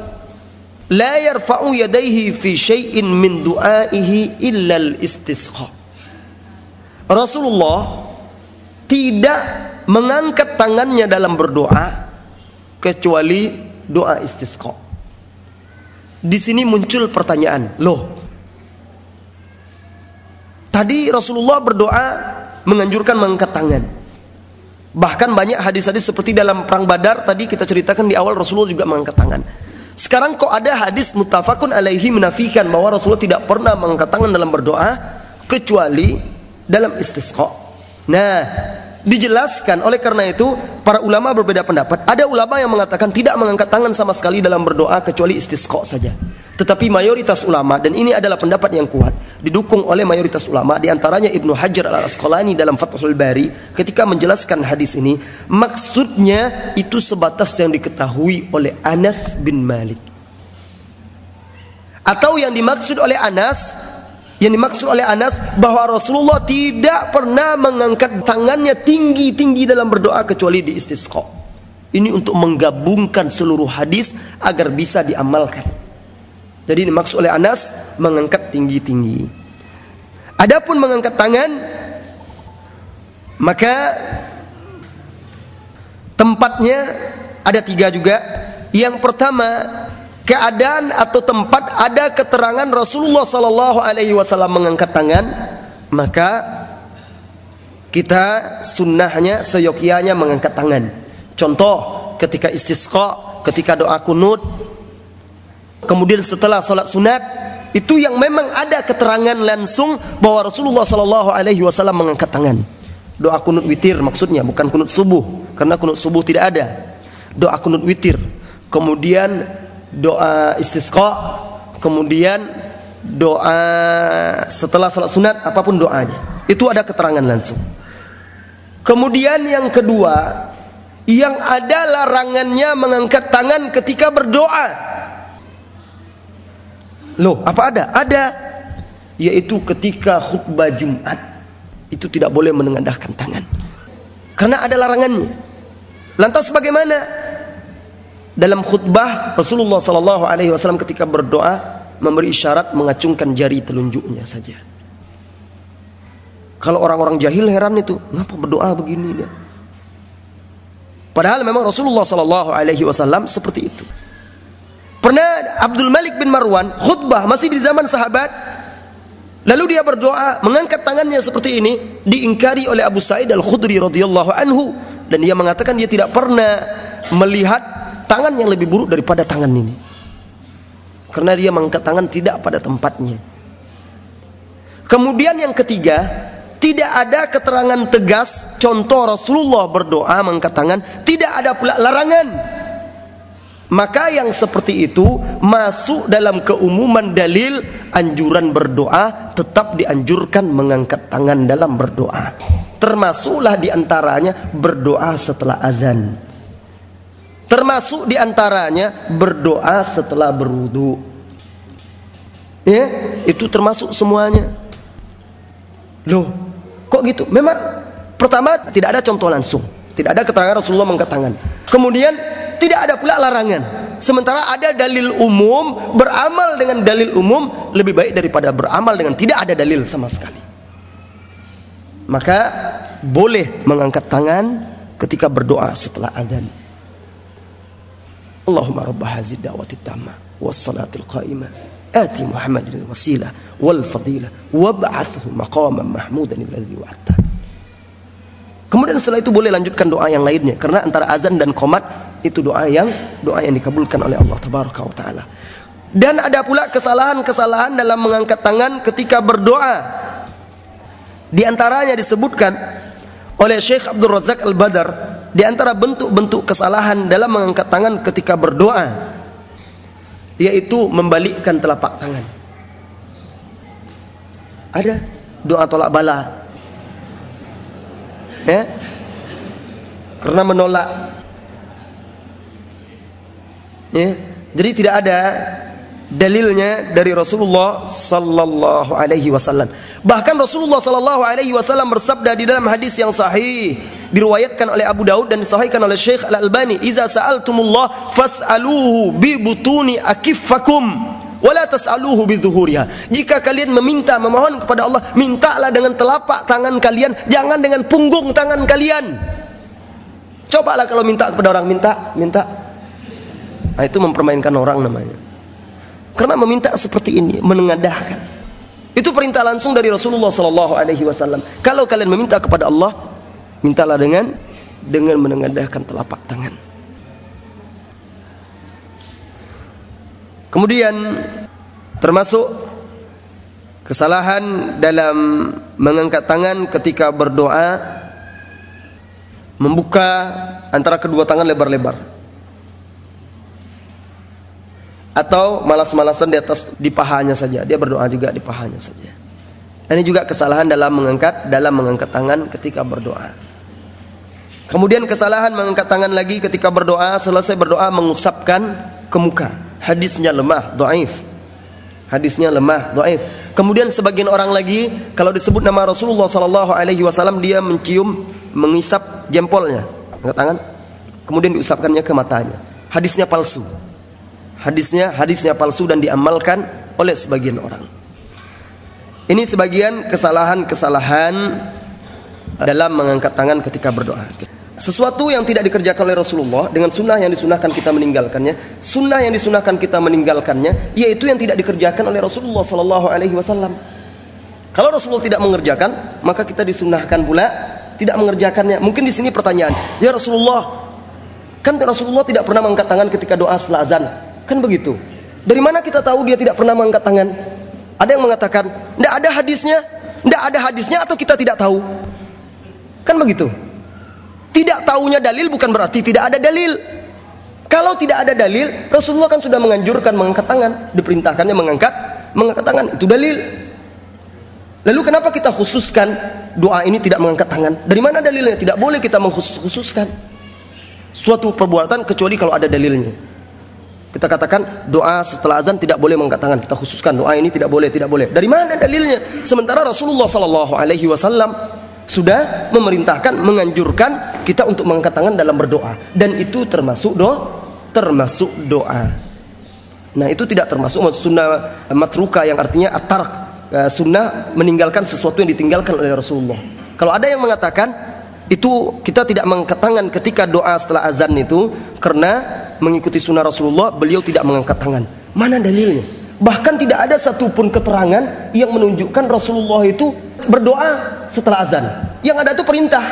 la yarfa'u yadayhi fi syai'in min du'aihi illa al-istisqa Rasulullah tidak mengangkat tangannya dalam berdoa kecuali doa istisqa. Di sini muncul pertanyaan, loh. Tadi Rasulullah berdoa menganjurkan mengangkat tangan. Bahkan banyak hadis-hadis seperti dalam perang Badar tadi kita ceritakan di awal Rasulullah juga mengangkat tangan. Sekarang kok ada hadis mutafakun alaihi menafikan bahwa Rasulullah tidak pernah mengangkat tangan dalam berdoa kecuali dalam istisqa. Nah, dijelaskan. Oleh karena itu para ulama berbeda pendapat. Ada ulama yang mengatakan tidak mengangkat tangan sama sekali dalam berdoa kecuali istisqa saja. Tetapi mayoritas ulama dan ini adalah pendapat yang kuat didukung oleh mayoritas ulama di antaranya Ibnu Hajar al Asqalani dalam Fathul Bari ketika menjelaskan hadis ini maksudnya itu sebatas yang diketahui oleh Anas bin Malik. Atau yang dimaksud oleh Anas yang dimaksud oleh Anas bahwa Rasulullah tidak pernah mengangkat tangannya tinggi-tinggi dalam berdoa kecuali di istisqa. Ini untuk menggabungkan seluruh hadis agar bisa diamalkan. Jadi dimaksud oleh Anas mengangkat tinggi-tinggi. Adapun mengangkat tangan maka tempatnya ada tiga juga. Yang pertama keadaan atau tempat ada keterangan Rasulullah Sallallahu Alaihi Wasallam mengangkat tangan, maka kita sunnahnya seyokianya mengangkat tangan. Contoh ketika istisqa, ketika doa kunut, kemudian setelah sholat sunat itu yang memang ada keterangan langsung bahwa Rasulullah Sallallahu Alaihi Wasallam mengangkat tangan. Doa kunut witir maksudnya bukan kunut subuh karena kunut subuh tidak ada. Doa kunut witir. Kemudian doa istisqa, kemudian doa setelah salat sunat apa pun doanya. Itu ada keterangan langsung. Kemudian yang kedua, yang ada larangannya mengangkat tangan ketika berdoa. Loh, apa ada? Ada. Yaitu ketika khutbah Jumat. Itu tidak boleh menengadahkan tangan. Karena ada larangannya. Lantas bagaimana? Dalam khutbah Rasulullah sallallahu alaihi wasallam ketika berdoa memberi isyarat mengacungkan jari telunjuknya saja. Kalau orang-orang jahil heran itu, ngapa berdoa begini dia? Padahal memang Rasulullah sallallahu alaihi wasallam seperti itu. Pernah Abdul Malik bin Marwan khutbah masih di zaman sahabat Lalu dia berdoa mengangkat tangannya seperti ini diingkari oleh Abu Sa'id Al-Khudri radhiyallahu anhu dan dia mengatakan dia tidak pernah melihat tangan yang lebih buruk daripada tangan ini. Karena dia mengangkat tangan tidak pada tempatnya. Kemudian yang ketiga, tidak ada keterangan tegas contoh Rasulullah berdoa mengangkat tangan, tidak ada pula larangan maka yang seperti itu masuk dalam keumuman dalil anjuran berdoa tetap dianjurkan mengangkat tangan dalam berdoa. Termasuklah di antaranya berdoa setelah azan. Termasuk di antaranya berdoa setelah berwudu. Ya, itu termasuk semuanya. Loh, kok gitu? Memang pertama tidak ada contoh langsung. Tidak ada keterangan Rasulullah mengangkat tangan. Kemudian tidak ada pula larangan. Sementara ada dalil umum, beramal dengan dalil umum lebih baik daripada beramal dengan tidak ada dalil sama sekali. Maka boleh mengangkat tangan ketika berdoa setelah adzan. Allahumma rabb hadzal da'wati tamma was salatil qa'imah ati Muhammadin wasilah wal fadilah wab'athhu maqaman mahmudan alladhi. Kemudian setelah itu boleh lanjutkan doa yang lainnya karena antara azan dan qomat itu doa yang doa yang dikabulkan oleh Allah tabaraka wa taala. Dan ada pula kesalahan-kesalahan dalam mengangkat tangan ketika berdoa. Di antaranya disebutkan oleh Syekh Abdul Razak Al-Badar di antara bentuk-bentuk kesalahan dalam mengangkat tangan ketika berdoa yaitu membalikkan telapak tangan. Ada doa tolak bala. Ya? Karena menolak Ya. Jadi tidak ada dalilnya dari Rasulullah sallallahu alaihi wasallam. Bahkan Rasulullah sallallahu alaihi wasallam bersabda di dalam hadis yang sahih diriwayatkan oleh Abu Daud dan disahihkan oleh Syekh Al-Albani, "Iza sa'altumullah fas'aluhu bi butuni akiffakum wala tas'aluhu bi dhuhuriha." Jika kalian meminta memohon kepada Allah, mintalah dengan telapak tangan kalian, jangan dengan punggung tangan kalian. Cobalah kalau minta kepada orang minta, minta Nah, itu mempermainkan orang namanya. Karena meminta seperti ini menengadahkan. Itu perintah langsung dari Rasulullah sallallahu alaihi wasallam. Kalau kalian meminta kepada Allah, mintalah dengan dengan menengadahkan telapak tangan. Kemudian termasuk kesalahan dalam mengangkat tangan ketika berdoa membuka antara kedua tangan lebar-lebar atau malas-malasan di atas di pahanya saja. Dia berdoa juga di pahanya saja. Ini juga kesalahan dalam mengangkat dalam mengangkat tangan ketika berdoa. Kemudian kesalahan mengangkat tangan lagi ketika berdoa selesai berdoa mengusapkan ke muka. Hadisnya lemah, dhaif. Hadisnya lemah, dhaif. Kemudian sebagian orang lagi kalau disebut nama Rasulullah sallallahu alaihi wasallam dia mencium mengisap jempolnya, angkat tangan. Kemudian diusapkannya ke matanya. Hadisnya palsu hadisnya hadisnya palsu dan diamalkan oleh sebagian orang. Ini sebagian kesalahan-kesalahan dalam mengangkat tangan ketika berdoa. Sesuatu yang tidak dikerjakan oleh Rasulullah dengan sunnah yang disunahkan kita meninggalkannya, sunnah yang disunahkan kita meninggalkannya, yaitu yang tidak dikerjakan oleh Rasulullah Sallallahu Alaihi Wasallam. Kalau Rasulullah tidak mengerjakan, maka kita disunahkan pula tidak mengerjakannya. Mungkin di sini pertanyaan, ya Rasulullah, kan Rasulullah tidak pernah mengangkat tangan ketika doa setelah azan. Kan begitu. Dari mana kita tahu dia tidak pernah mengangkat tangan? Ada yang mengatakan, tidak ada hadisnya, tidak ada hadisnya atau kita tidak tahu. Kan begitu. Tidak tahunya dalil bukan berarti tidak ada dalil. Kalau tidak ada dalil, Rasulullah kan sudah menganjurkan mengangkat tangan, diperintahkannya mengangkat mengangkat tangan, itu dalil. Lalu kenapa kita khususkan doa ini tidak mengangkat tangan? Dari mana dalilnya? Tidak boleh kita mengkhususkan suatu perbuatan kecuali kalau ada dalilnya. Kita katakan doa setelah azan tidak boleh mengangkat tangan. Kita khususkan doa ini tidak boleh, tidak boleh. Dari mana dalilnya? Sementara Rasulullah sallallahu alaihi wasallam sudah memerintahkan, menganjurkan kita untuk mengangkat tangan dalam berdoa dan itu termasuk do termasuk doa. Nah, itu tidak termasuk sunnah matruka yang artinya atar eh, sunnah meninggalkan sesuatu yang ditinggalkan oleh Rasulullah. Kalau ada yang mengatakan itu kita tidak mengangkat tangan ketika doa setelah azan itu karena mengikuti sunnah Rasulullah beliau tidak mengangkat tangan. Mana dalilnya? Bahkan tidak ada satupun keterangan yang menunjukkan Rasulullah itu berdoa setelah azan. Yang ada itu perintah.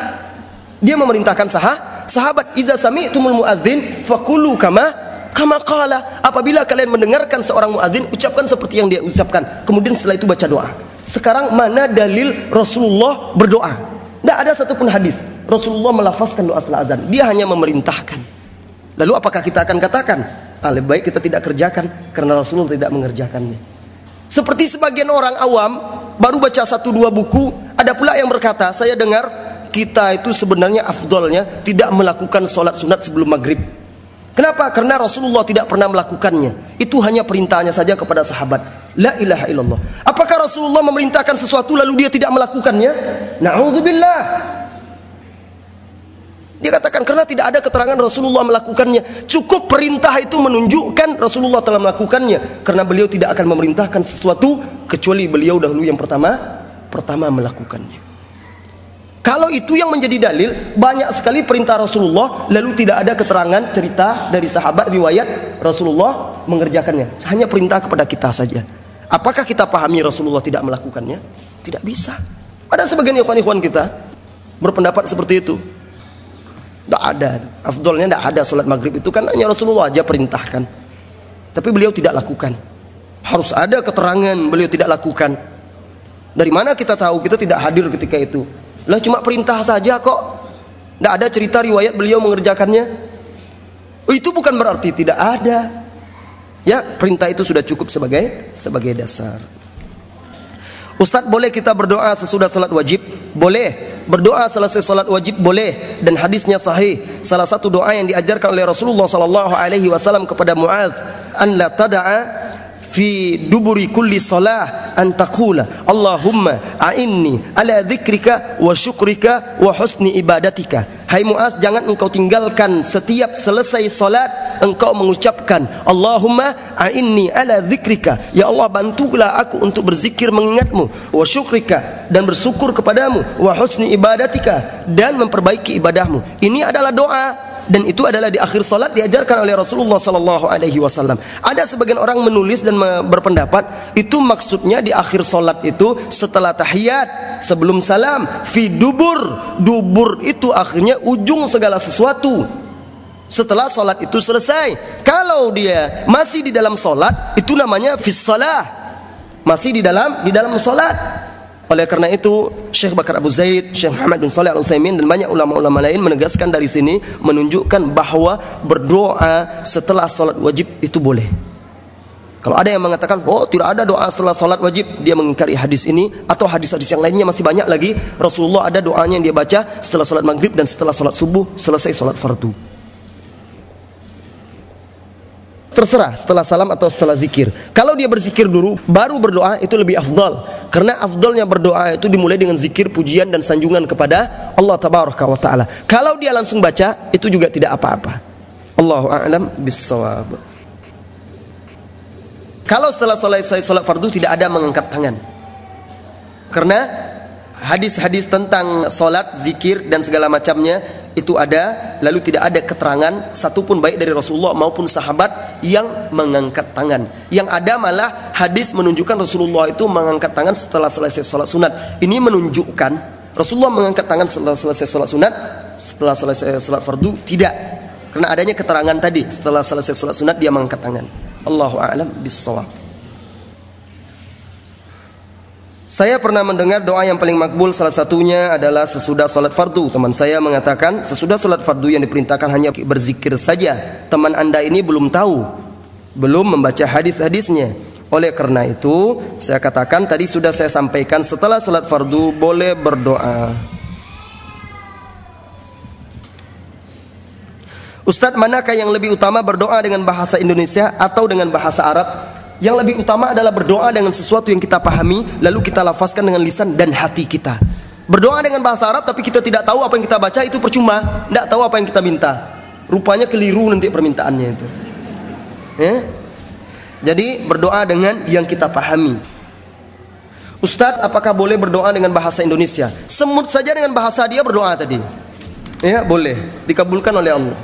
Dia memerintahkan sah sahabat iza sami'tumul muadzin fakulu kama kama qala. Apabila kalian mendengarkan seorang muadzin ucapkan seperti yang dia ucapkan. Kemudian setelah itu baca doa. Sekarang mana dalil Rasulullah berdoa? Tidak ada satupun hadis. Rasulullah melafazkan doa setelah azan. Dia hanya memerintahkan. Lalu apakah kita akan katakan ah, lebih baik kita tidak kerjakan karena Rasulullah tidak mengerjakannya. Seperti sebagian orang awam baru baca satu dua buku, ada pula yang berkata, saya dengar kita itu sebenarnya afdolnya tidak melakukan sholat sunat sebelum maghrib. Kenapa? Karena Rasulullah tidak pernah melakukannya. Itu hanya perintahnya saja kepada sahabat. La ilaha illallah. Apakah Rasulullah memerintahkan sesuatu lalu dia tidak melakukannya? Na'udzubillah. Dia katakan karena tidak ada keterangan Rasulullah melakukannya. Cukup perintah itu menunjukkan Rasulullah telah melakukannya. Karena beliau tidak akan memerintahkan sesuatu kecuali beliau dahulu yang pertama pertama melakukannya. Kalau itu yang menjadi dalil, banyak sekali perintah Rasulullah lalu tidak ada keterangan cerita dari sahabat riwayat Rasulullah mengerjakannya. Hanya perintah kepada kita saja. Apakah kita pahami Rasulullah tidak melakukannya? Tidak bisa. Ada sebagian ikhwan-ikhwan kita berpendapat seperti itu. Tidak ada. Afdolnya tidak ada sholat maghrib itu kan hanya Rasulullah aja perintahkan. Tapi beliau tidak lakukan. Harus ada keterangan beliau tidak lakukan. Dari mana kita tahu kita tidak hadir ketika itu? Lah cuma perintah saja kok. Tidak ada cerita riwayat beliau mengerjakannya. Oh, itu bukan berarti tidak ada. Ya, perintah itu sudah cukup sebagai sebagai dasar. Ustadz boleh kita berdoa sesudah salat wajib? Boleh. Berdoa selesai salat wajib boleh dan hadisnya sahih. Salah satu doa yang diajarkan oleh Rasulullah sallallahu alaihi wasallam kepada Muadz, "An la tada'a fi duburi kulli salah an taqula. Allahumma a'inni ala dzikrika wa syukrika wa husni ibadatika. Hai Muaz jangan engkau tinggalkan setiap selesai salat engkau mengucapkan Allahumma a'inni ala dzikrika ya Allah bantulah aku untuk berzikir mengingatmu. Wa syukrika dan bersyukur kepadamu. Wa husni ibadatika dan memperbaiki ibadahmu. Ini adalah doa dan itu adalah di akhir salat diajarkan oleh Rasulullah sallallahu alaihi wasallam. Ada sebagian orang menulis dan berpendapat itu maksudnya di akhir salat itu setelah tahiyat, sebelum salam, fi dubur. Dubur itu akhirnya ujung segala sesuatu. Setelah salat itu selesai. Kalau dia masih di dalam salat, itu namanya fi salah. Masih di dalam di dalam salat. Oleh karena itu, Syekh Bakar Abu Zaid, Syekh Muhammad bin Saleh Al-Utsaimin dan banyak ulama-ulama lain menegaskan dari sini menunjukkan bahwa berdoa setelah salat wajib itu boleh. Kalau ada yang mengatakan, oh tidak ada doa setelah salat wajib, dia mengingkari hadis ini atau hadis-hadis yang lainnya masih banyak lagi. Rasulullah ada doanya yang dia baca setelah salat maghrib dan setelah salat subuh selesai salat fardu. Terserah setelah salam atau setelah zikir. Kalau dia berzikir dulu baru berdoa itu lebih afdal. Karena afdalnya berdoa itu dimulai dengan zikir, pujian dan sanjungan kepada Allah tabaraka wa taala. Kalau dia langsung baca itu juga tidak apa-apa. Allahu a'lam bissawab. Kalau setelah selesai salat fardu tidak ada mengangkat tangan. Karena hadis-hadis tentang salat, zikir dan segala macamnya itu ada lalu tidak ada keterangan satupun baik dari Rasulullah maupun sahabat yang mengangkat tangan. Yang ada malah hadis menunjukkan Rasulullah itu mengangkat tangan setelah selesai sholat sunat. Ini menunjukkan Rasulullah mengangkat tangan setelah selesai sholat sunat setelah selesai sholat fardu tidak. Karena adanya keterangan tadi setelah selesai sholat sunat dia mengangkat tangan. Allahu a'lam bissawab Saya pernah mendengar doa yang paling makbul salah satunya adalah sesudah salat fardu. Teman saya mengatakan sesudah salat fardu yang diperintahkan hanya berzikir saja. Teman Anda ini belum tahu, belum membaca hadis-hadisnya. Oleh karena itu, saya katakan tadi sudah saya sampaikan setelah salat fardu boleh berdoa. Ustadz manakah yang lebih utama berdoa dengan bahasa Indonesia atau dengan bahasa Arab? Yang lebih utama adalah berdoa dengan sesuatu yang kita pahami lalu kita lafazkan dengan lisan dan hati kita. Berdoa dengan bahasa Arab tapi kita tidak tahu apa yang kita baca itu percuma, tidak tahu apa yang kita minta. Rupanya keliru nanti permintaannya itu. Ya? Jadi berdoa dengan yang kita pahami. Ustadz, apakah boleh berdoa dengan bahasa Indonesia? Semut saja dengan bahasa dia berdoa tadi. Ya, boleh. Dikabulkan oleh Allah.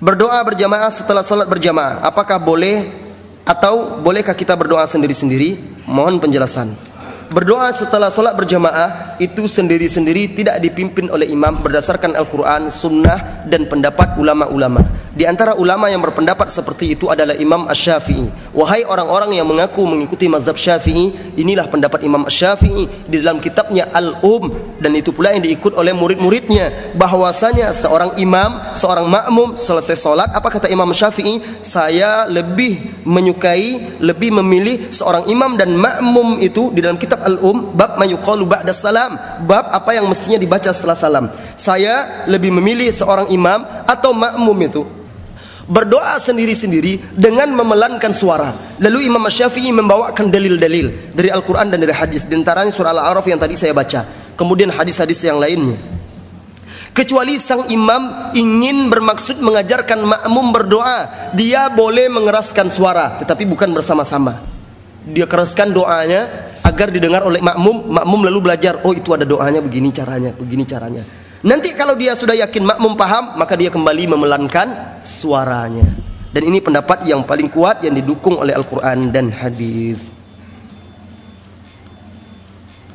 Berdoa berjamaah setelah salat berjamaah, apakah boleh atau bolehkah kita berdoa sendiri-sendiri? Mohon penjelasan. Berdoa setelah sholat berjamaah itu sendiri-sendiri tidak dipimpin oleh imam berdasarkan Al-Quran, Sunnah dan pendapat ulama-ulama. Di antara ulama yang berpendapat seperti itu adalah Imam Ash-Syafi'i. Wahai orang-orang yang mengaku mengikuti mazhab Syafi'i, inilah pendapat Imam Ash-Syafi'i di dalam kitabnya Al-Um dan itu pula yang diikut oleh murid-muridnya bahwasanya seorang imam, seorang makmum selesai sholat apa kata Imam Syafi'i? Saya lebih menyukai, lebih memilih seorang imam dan makmum itu di dalam kitab al-um bab mayuqalu ba'da salam. Bab apa yang mestinya dibaca setelah salam. Saya lebih memilih seorang imam atau makmum itu. Berdoa sendiri-sendiri dengan memelankan suara. Lalu Imam Syafi'i membawakan dalil-dalil dari Al-Quran dan dari hadis. Di antaranya surah Al-A'raf yang tadi saya baca. Kemudian hadis-hadis yang lainnya. Kecuali sang imam ingin bermaksud mengajarkan makmum berdoa dia boleh mengeraskan suara tetapi bukan bersama-sama. Dia keraskan doanya agar didengar oleh makmum, makmum lalu belajar, oh itu ada doanya begini caranya, begini caranya. Nanti kalau dia sudah yakin makmum paham, maka dia kembali memelankan suaranya. Dan ini pendapat yang paling kuat yang didukung oleh Al-Quran dan hadis.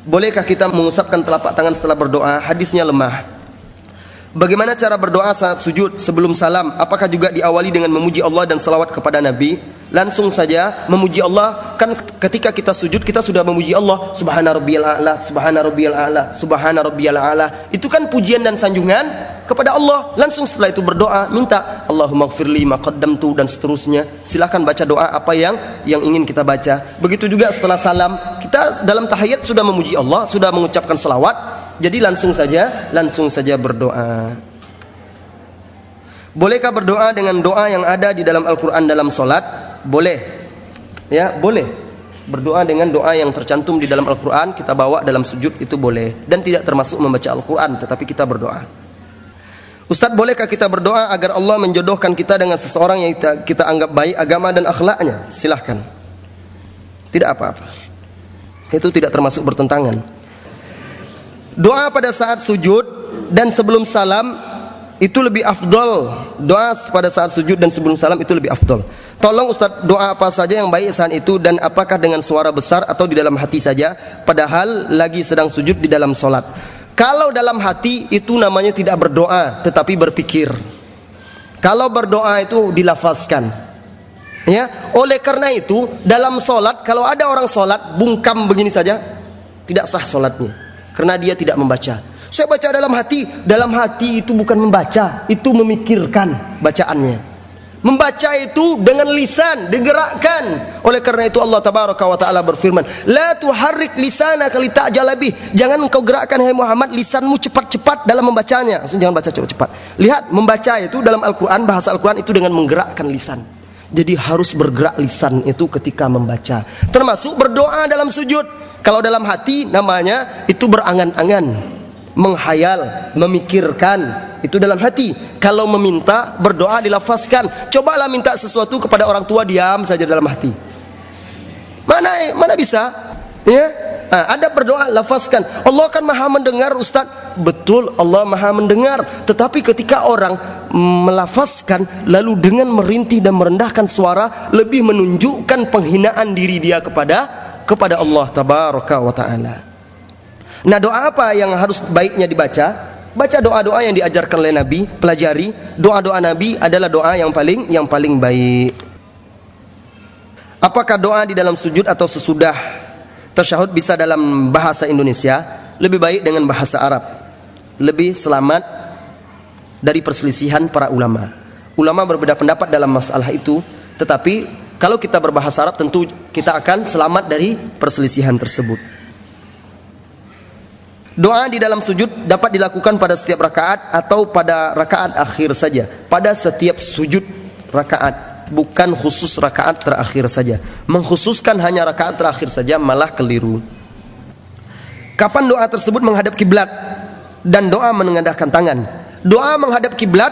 Bolehkah kita mengusapkan telapak tangan setelah berdoa? Hadisnya lemah. Bagaimana cara berdoa saat sujud sebelum salam? Apakah juga diawali dengan memuji Allah dan salawat kepada Nabi? Langsung saja memuji Allah. Kan ketika kita sujud kita sudah memuji Allah. Subhana rabbiyal a'la subhana rabbiyal a'la subhana rabbiyal a'la. Itu kan pujian dan sanjungan kepada Allah. Langsung setelah itu berdoa minta Allahumma gfirli ma dan seterusnya. Silahkan baca doa apa yang yang ingin kita baca. Begitu juga setelah salam kita dalam tahiyat sudah memuji Allah sudah mengucapkan selawat. Jadi langsung saja langsung saja berdoa. Bolehkah berdoa dengan doa yang ada di dalam Al-Quran dalam solat? Boleh. Ya boleh. Berdoa dengan doa yang tercantum di dalam Al-Quran kita bawa dalam sujud itu boleh. Dan tidak termasuk membaca Al-Quran tetapi kita berdoa. Ustadz bolehkah kita berdoa agar Allah menjodohkan kita dengan seseorang yang kita, kita anggap baik agama dan akhlaknya? Silahkan. Tidak apa-apa. Itu tidak termasuk bertentangan. Doa pada saat sujud dan sebelum salam itu lebih afdol. Doa pada saat sujud dan sebelum salam itu lebih afdol Tolong Ustaz doa apa saja yang baik saat itu dan apakah dengan suara besar atau di dalam hati saja padahal lagi sedang sujud di dalam solat. Kalau dalam hati itu namanya tidak berdoa tetapi berpikir. Kalau berdoa itu dilafazkan. Ya, oleh karena itu dalam solat kalau ada orang solat bungkam begini saja tidak sah solatnya karena dia tidak membaca. Saya baca dalam hati, dalam hati itu bukan membaca, itu memikirkan bacaannya. Membaca itu dengan lisan digerakkan. Oleh karena itu Allah tabaraka wa taala berfirman, "La tuharrik lisanaka litajala bih." Jangan engkau gerakkan hai Muhammad lisanmu cepat-cepat dalam membacanya. Maksudnya jangan baca cepat-cepat. Lihat, membaca itu dalam Al-Qur'an bahasa Al-Qur'an itu dengan menggerakkan lisan. Jadi harus bergerak lisan itu ketika membaca. Termasuk berdoa dalam sujud. Kalau dalam hati namanya itu berangan-angan menghayal, memikirkan itu dalam hati. Kalau meminta, berdoa dilafazkan. Cobalah minta sesuatu kepada orang tua diam saja dalam hati. Mana mana bisa? Ya? Nah, ada berdoa lafazkan. Allah kan Maha mendengar, Ustaz. Betul, Allah Maha mendengar. Tetapi ketika orang melafazkan lalu dengan merintih dan merendahkan suara lebih menunjukkan penghinaan diri dia kepada kepada Allah tabaraka wa taala. Nah doa apa yang harus baiknya dibaca? Baca doa-doa yang diajarkan oleh Nabi, pelajari. Doa-doa Nabi adalah doa yang paling yang paling baik. Apakah doa di dalam sujud atau sesudah tasyahud bisa dalam bahasa Indonesia? Lebih baik dengan bahasa Arab. Lebih selamat dari perselisihan para ulama. Ulama berbeda pendapat dalam masalah itu, tetapi kalau kita berbahasa Arab tentu kita akan selamat dari perselisihan tersebut. Doa di dalam sujud dapat dilakukan pada setiap rakaat atau pada rakaat akhir saja. Pada setiap sujud rakaat, bukan khusus rakaat terakhir saja. Mengkhususkan hanya rakaat terakhir saja malah keliru. Kapan doa tersebut menghadap kiblat dan doa menengadahkan tangan? Doa menghadap kiblat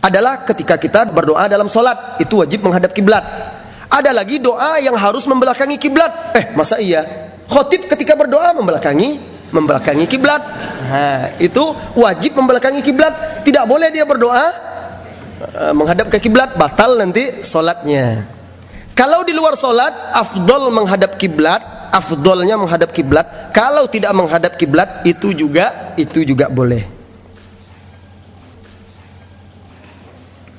adalah ketika kita berdoa dalam solat itu wajib menghadap kiblat. Ada lagi doa yang harus membelakangi kiblat. Eh, masa iya? Khotib ketika berdoa membelakangi membelakangi kiblat. Nah, itu wajib membelakangi kiblat. Tidak boleh dia berdoa uh, menghadap ke kiblat, batal nanti solatnya. Kalau di luar solat, afdol menghadap kiblat, afdolnya menghadap kiblat. Kalau tidak menghadap kiblat, itu juga itu juga boleh.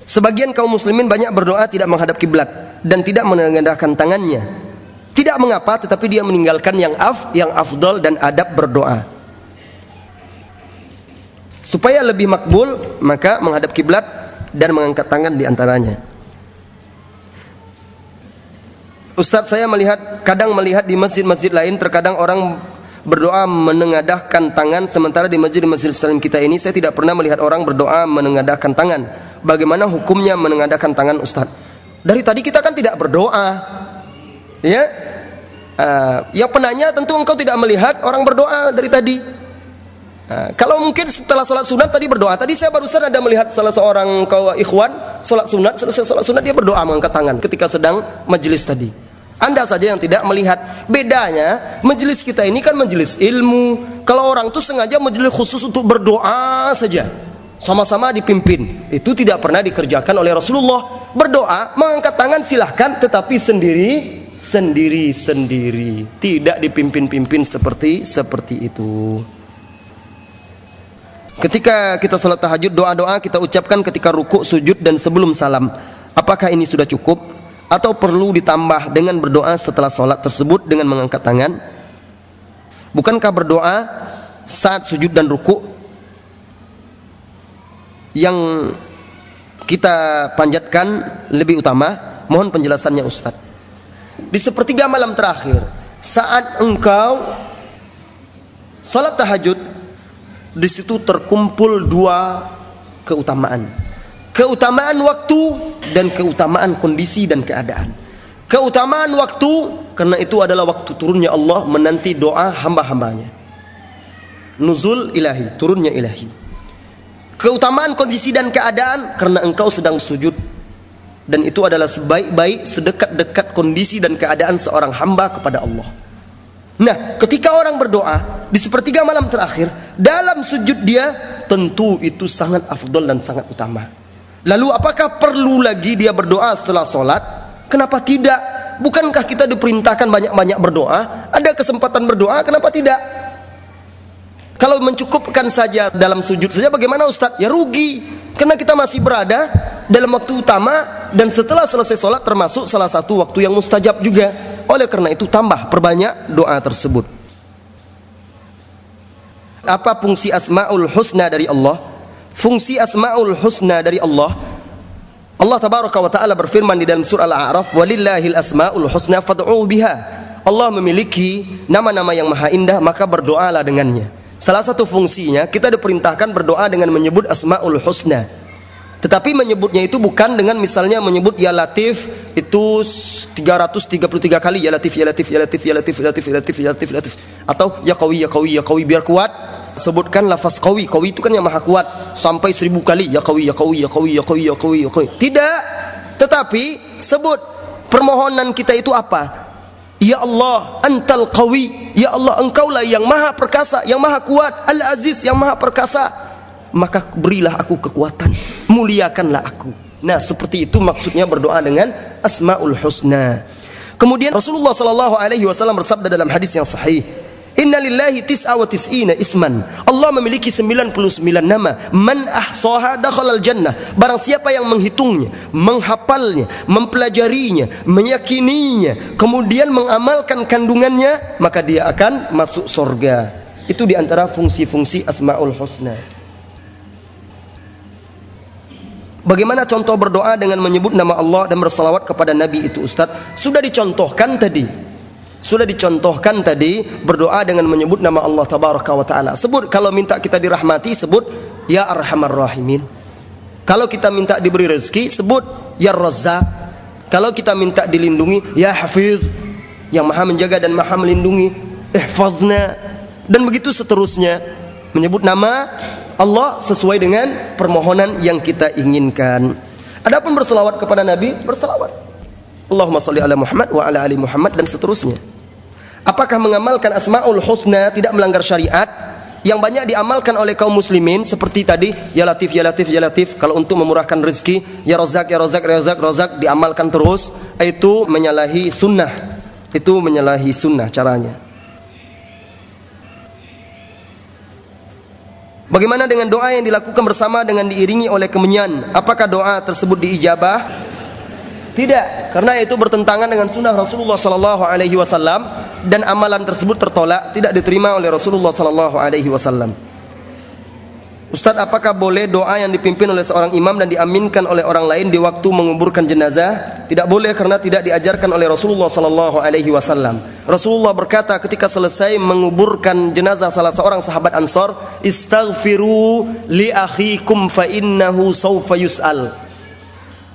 Sebagian kaum muslimin banyak berdoa tidak menghadap kiblat dan tidak menengadahkan tangannya. Tidak mengapa tetapi dia meninggalkan yang af, yang afdol dan adab berdoa. Supaya lebih makbul maka menghadap kiblat dan mengangkat tangan di antaranya. Ustadz saya melihat kadang melihat di masjid-masjid lain terkadang orang berdoa menengadahkan tangan sementara di masjid-masjid Islam kita ini saya tidak pernah melihat orang berdoa menengadahkan tangan bagaimana hukumnya menengadakan tangan Ustadz. Dari tadi kita kan tidak berdoa. Ya. Uh, yang penanya tentu engkau tidak melihat orang berdoa dari tadi. Uh, kalau mungkin setelah sholat sunat tadi berdoa. Tadi saya barusan ada melihat salah seorang kau ikhwan sholat sunat selesai sholat sunat dia berdoa mengangkat tangan ketika sedang majelis tadi. Anda saja yang tidak melihat. Bedanya majelis kita ini kan majelis ilmu. Kalau orang tuh sengaja majelis khusus untuk berdoa saja sama-sama dipimpin. Itu tidak pernah dikerjakan oleh Rasulullah. Berdoa, mengangkat tangan silahkan, tetapi sendiri, sendiri, sendiri. Tidak dipimpin-pimpin seperti seperti itu. Ketika kita salat tahajud, doa-doa kita ucapkan ketika rukuk, sujud dan sebelum salam. Apakah ini sudah cukup atau perlu ditambah dengan berdoa setelah salat tersebut dengan mengangkat tangan? Bukankah berdoa saat sujud dan rukuk yang kita panjatkan lebih utama mohon penjelasannya Ustaz di sepertiga malam terakhir saat engkau salat tahajud di situ terkumpul dua keutamaan. Keutamaan waktu dan keutamaan kondisi dan keadaan. Keutamaan waktu karena itu adalah waktu turunnya Allah menanti doa hamba-hambanya. Nuzul ilahi turunnya ilahi. Keutamaan kondisi dan keadaan karena engkau sedang sujud dan itu adalah sebaik-baik sedekat-dekat kondisi dan keadaan seorang hamba kepada Allah. Nah, ketika orang berdoa di sepertiga malam terakhir dalam sujud dia tentu itu sangat afdol dan sangat utama. Lalu apakah perlu lagi dia berdoa setelah sholat? Kenapa tidak? Bukankah kita diperintahkan banyak-banyak berdoa? Ada kesempatan berdoa, kenapa tidak? Kalau mencukupkan saja dalam sujud saja bagaimana Ustaz? Ya rugi. Karena kita masih berada dalam waktu utama dan setelah selesai sholat termasuk salah satu waktu yang mustajab juga. Oleh karena itu tambah perbanyak doa tersebut. Apa fungsi asmaul husna dari Allah? Fungsi asmaul husna dari Allah Allah tabaraka wa taala berfirman di dalam surah Al-A'raf, "Walillahil asmaul husna fad'u biha." Allah memiliki nama-nama yang maha indah, maka berdoalah dengannya. Salah satu fungsinya kita diperintahkan berdoa dengan menyebut Asmaul Husna. Tetapi menyebutnya itu bukan dengan misalnya menyebut Ya Latif itu 333 kali Ya Latif Ya Latif Ya Latif Ya Latif Ya Latif Ya Latif Ya Latif, ya Latif. atau Ya Qawi Ya Qawi Ya Qawi biar kuat. Sebutkan lafaz qawi. Qawi itu kan yang maha kuat. Sampai seribu kali ya qawi ya qawi ya qawi ya qawi ya qawi ya qawi. Tidak. Tetapi sebut permohonan kita itu apa? Ya Allah antal qawi. Ya Allah, engkaulah yang maha perkasa, yang maha kuat. Al-aziz, yang maha perkasa. Maka berilah aku kekuatan. Muliakanlah aku. Nah, seperti itu maksudnya berdoa dengan Asmaul Husna. Kemudian Rasulullah sallallahu alaihi wasallam bersabda dalam hadis yang sahih, Inna lillahi tis'a wa tis'ina isman. Allah memiliki 99 nama. Man ahsaha dakhalal jannah. Barang siapa yang menghitungnya, menghafalnya, mempelajarinya, meyakininya, kemudian mengamalkan kandungannya, maka dia akan masuk surga. Itu di antara fungsi-fungsi Asmaul Husna. Bagaimana contoh berdoa dengan menyebut nama Allah dan bersalawat kepada Nabi itu Ustaz? Sudah dicontohkan tadi. Sudah dicontohkan tadi berdoa dengan menyebut nama Allah tabaraka wa taala. Sebut kalau minta kita dirahmati sebut ya arhamar rahimin. Kalau kita minta diberi rezeki sebut ya razzaq. Kalau kita minta dilindungi ya hafiz yang maha menjaga dan maha melindungi ihfazna. Dan begitu seterusnya menyebut nama Allah sesuai dengan permohonan yang kita inginkan. Adapun berselawat kepada Nabi, berselawat. Allahumma salli ala Muhammad wa ala ali Muhammad dan seterusnya. Apakah mengamalkan Asmaul Husna tidak melanggar syariat? Yang banyak diamalkan oleh kaum muslimin seperti tadi ya latif ya latif ya latif kalau untuk memurahkan rezeki ya rozak ya rozak ya rozak rozak diamalkan terus itu menyalahi sunnah itu menyalahi sunnah caranya Bagaimana dengan doa yang dilakukan bersama dengan diiringi oleh kemenyan? Apakah doa tersebut diijabah? Tidak, karena itu bertentangan dengan sunnah Rasulullah Sallallahu Alaihi Wasallam dan amalan tersebut tertolak, tidak diterima oleh Rasulullah Sallallahu Alaihi Wasallam. Ustadz, apakah boleh doa yang dipimpin oleh seorang imam dan diaminkan oleh orang lain di waktu menguburkan jenazah? Tidak boleh karena tidak diajarkan oleh Rasulullah sallallahu alaihi wasallam. Rasulullah berkata ketika selesai menguburkan jenazah salah seorang sahabat Ansar, "Istaghfiru li akhikum fa innahu sawfa yus'al."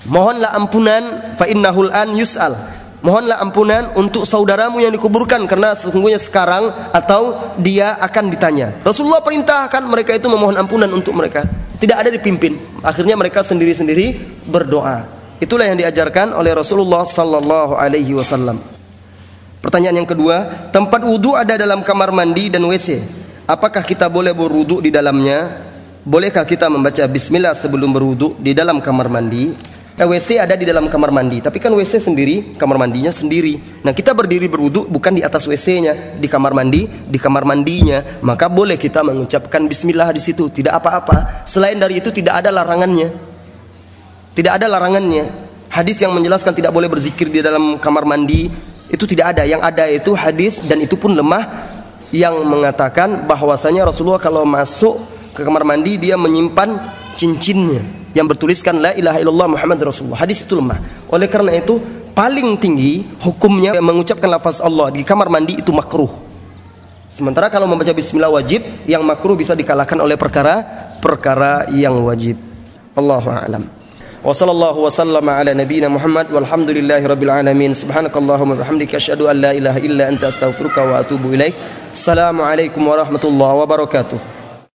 Mohonlah ampunan fa innahul an yus'al Mohonlah ampunan untuk saudaramu yang dikuburkan karena sesungguhnya sekarang atau dia akan ditanya. Rasulullah perintahkan mereka itu memohon ampunan untuk mereka. Tidak ada dipimpin. Akhirnya mereka sendiri-sendiri berdoa. Itulah yang diajarkan oleh Rasulullah sallallahu alaihi wasallam. Pertanyaan yang kedua, tempat wudhu ada dalam kamar mandi dan WC. Apakah kita boleh berwudhu di dalamnya? Bolehkah kita membaca bismillah sebelum berwudhu di dalam kamar mandi? Eh, WC ada di dalam kamar mandi, tapi kan WC sendiri, kamar mandinya sendiri. Nah, kita berdiri berwudu bukan di atas WC-nya, di kamar mandi, di kamar mandinya. Maka boleh kita mengucapkan bismillah di situ, tidak apa-apa. Selain dari itu tidak ada larangannya. Tidak ada larangannya. Hadis yang menjelaskan tidak boleh berzikir di dalam kamar mandi itu tidak ada. Yang ada itu hadis dan itu pun lemah yang mengatakan bahwasanya Rasulullah kalau masuk ke kamar mandi dia menyimpan cincinnya yang bertuliskan la ilaha illallah Muhammad Rasulullah. Hadis itu lemah. Oleh karena itu paling tinggi hukumnya mengucapkan lafaz Allah di kamar mandi itu makruh. Sementara kalau membaca bismillah wajib, yang makruh bisa dikalahkan oleh perkara perkara yang wajib. Allahu a'lam. Wa sallallahu wa ala nabiyyina Muhammad walhamdulillahi rabbil alamin. Subhanakallahumma bihamdika asyhadu an la ilaha illa anta astaghfiruka wa atubu ilaik. Assalamualaikum warahmatullahi wabarakatuh.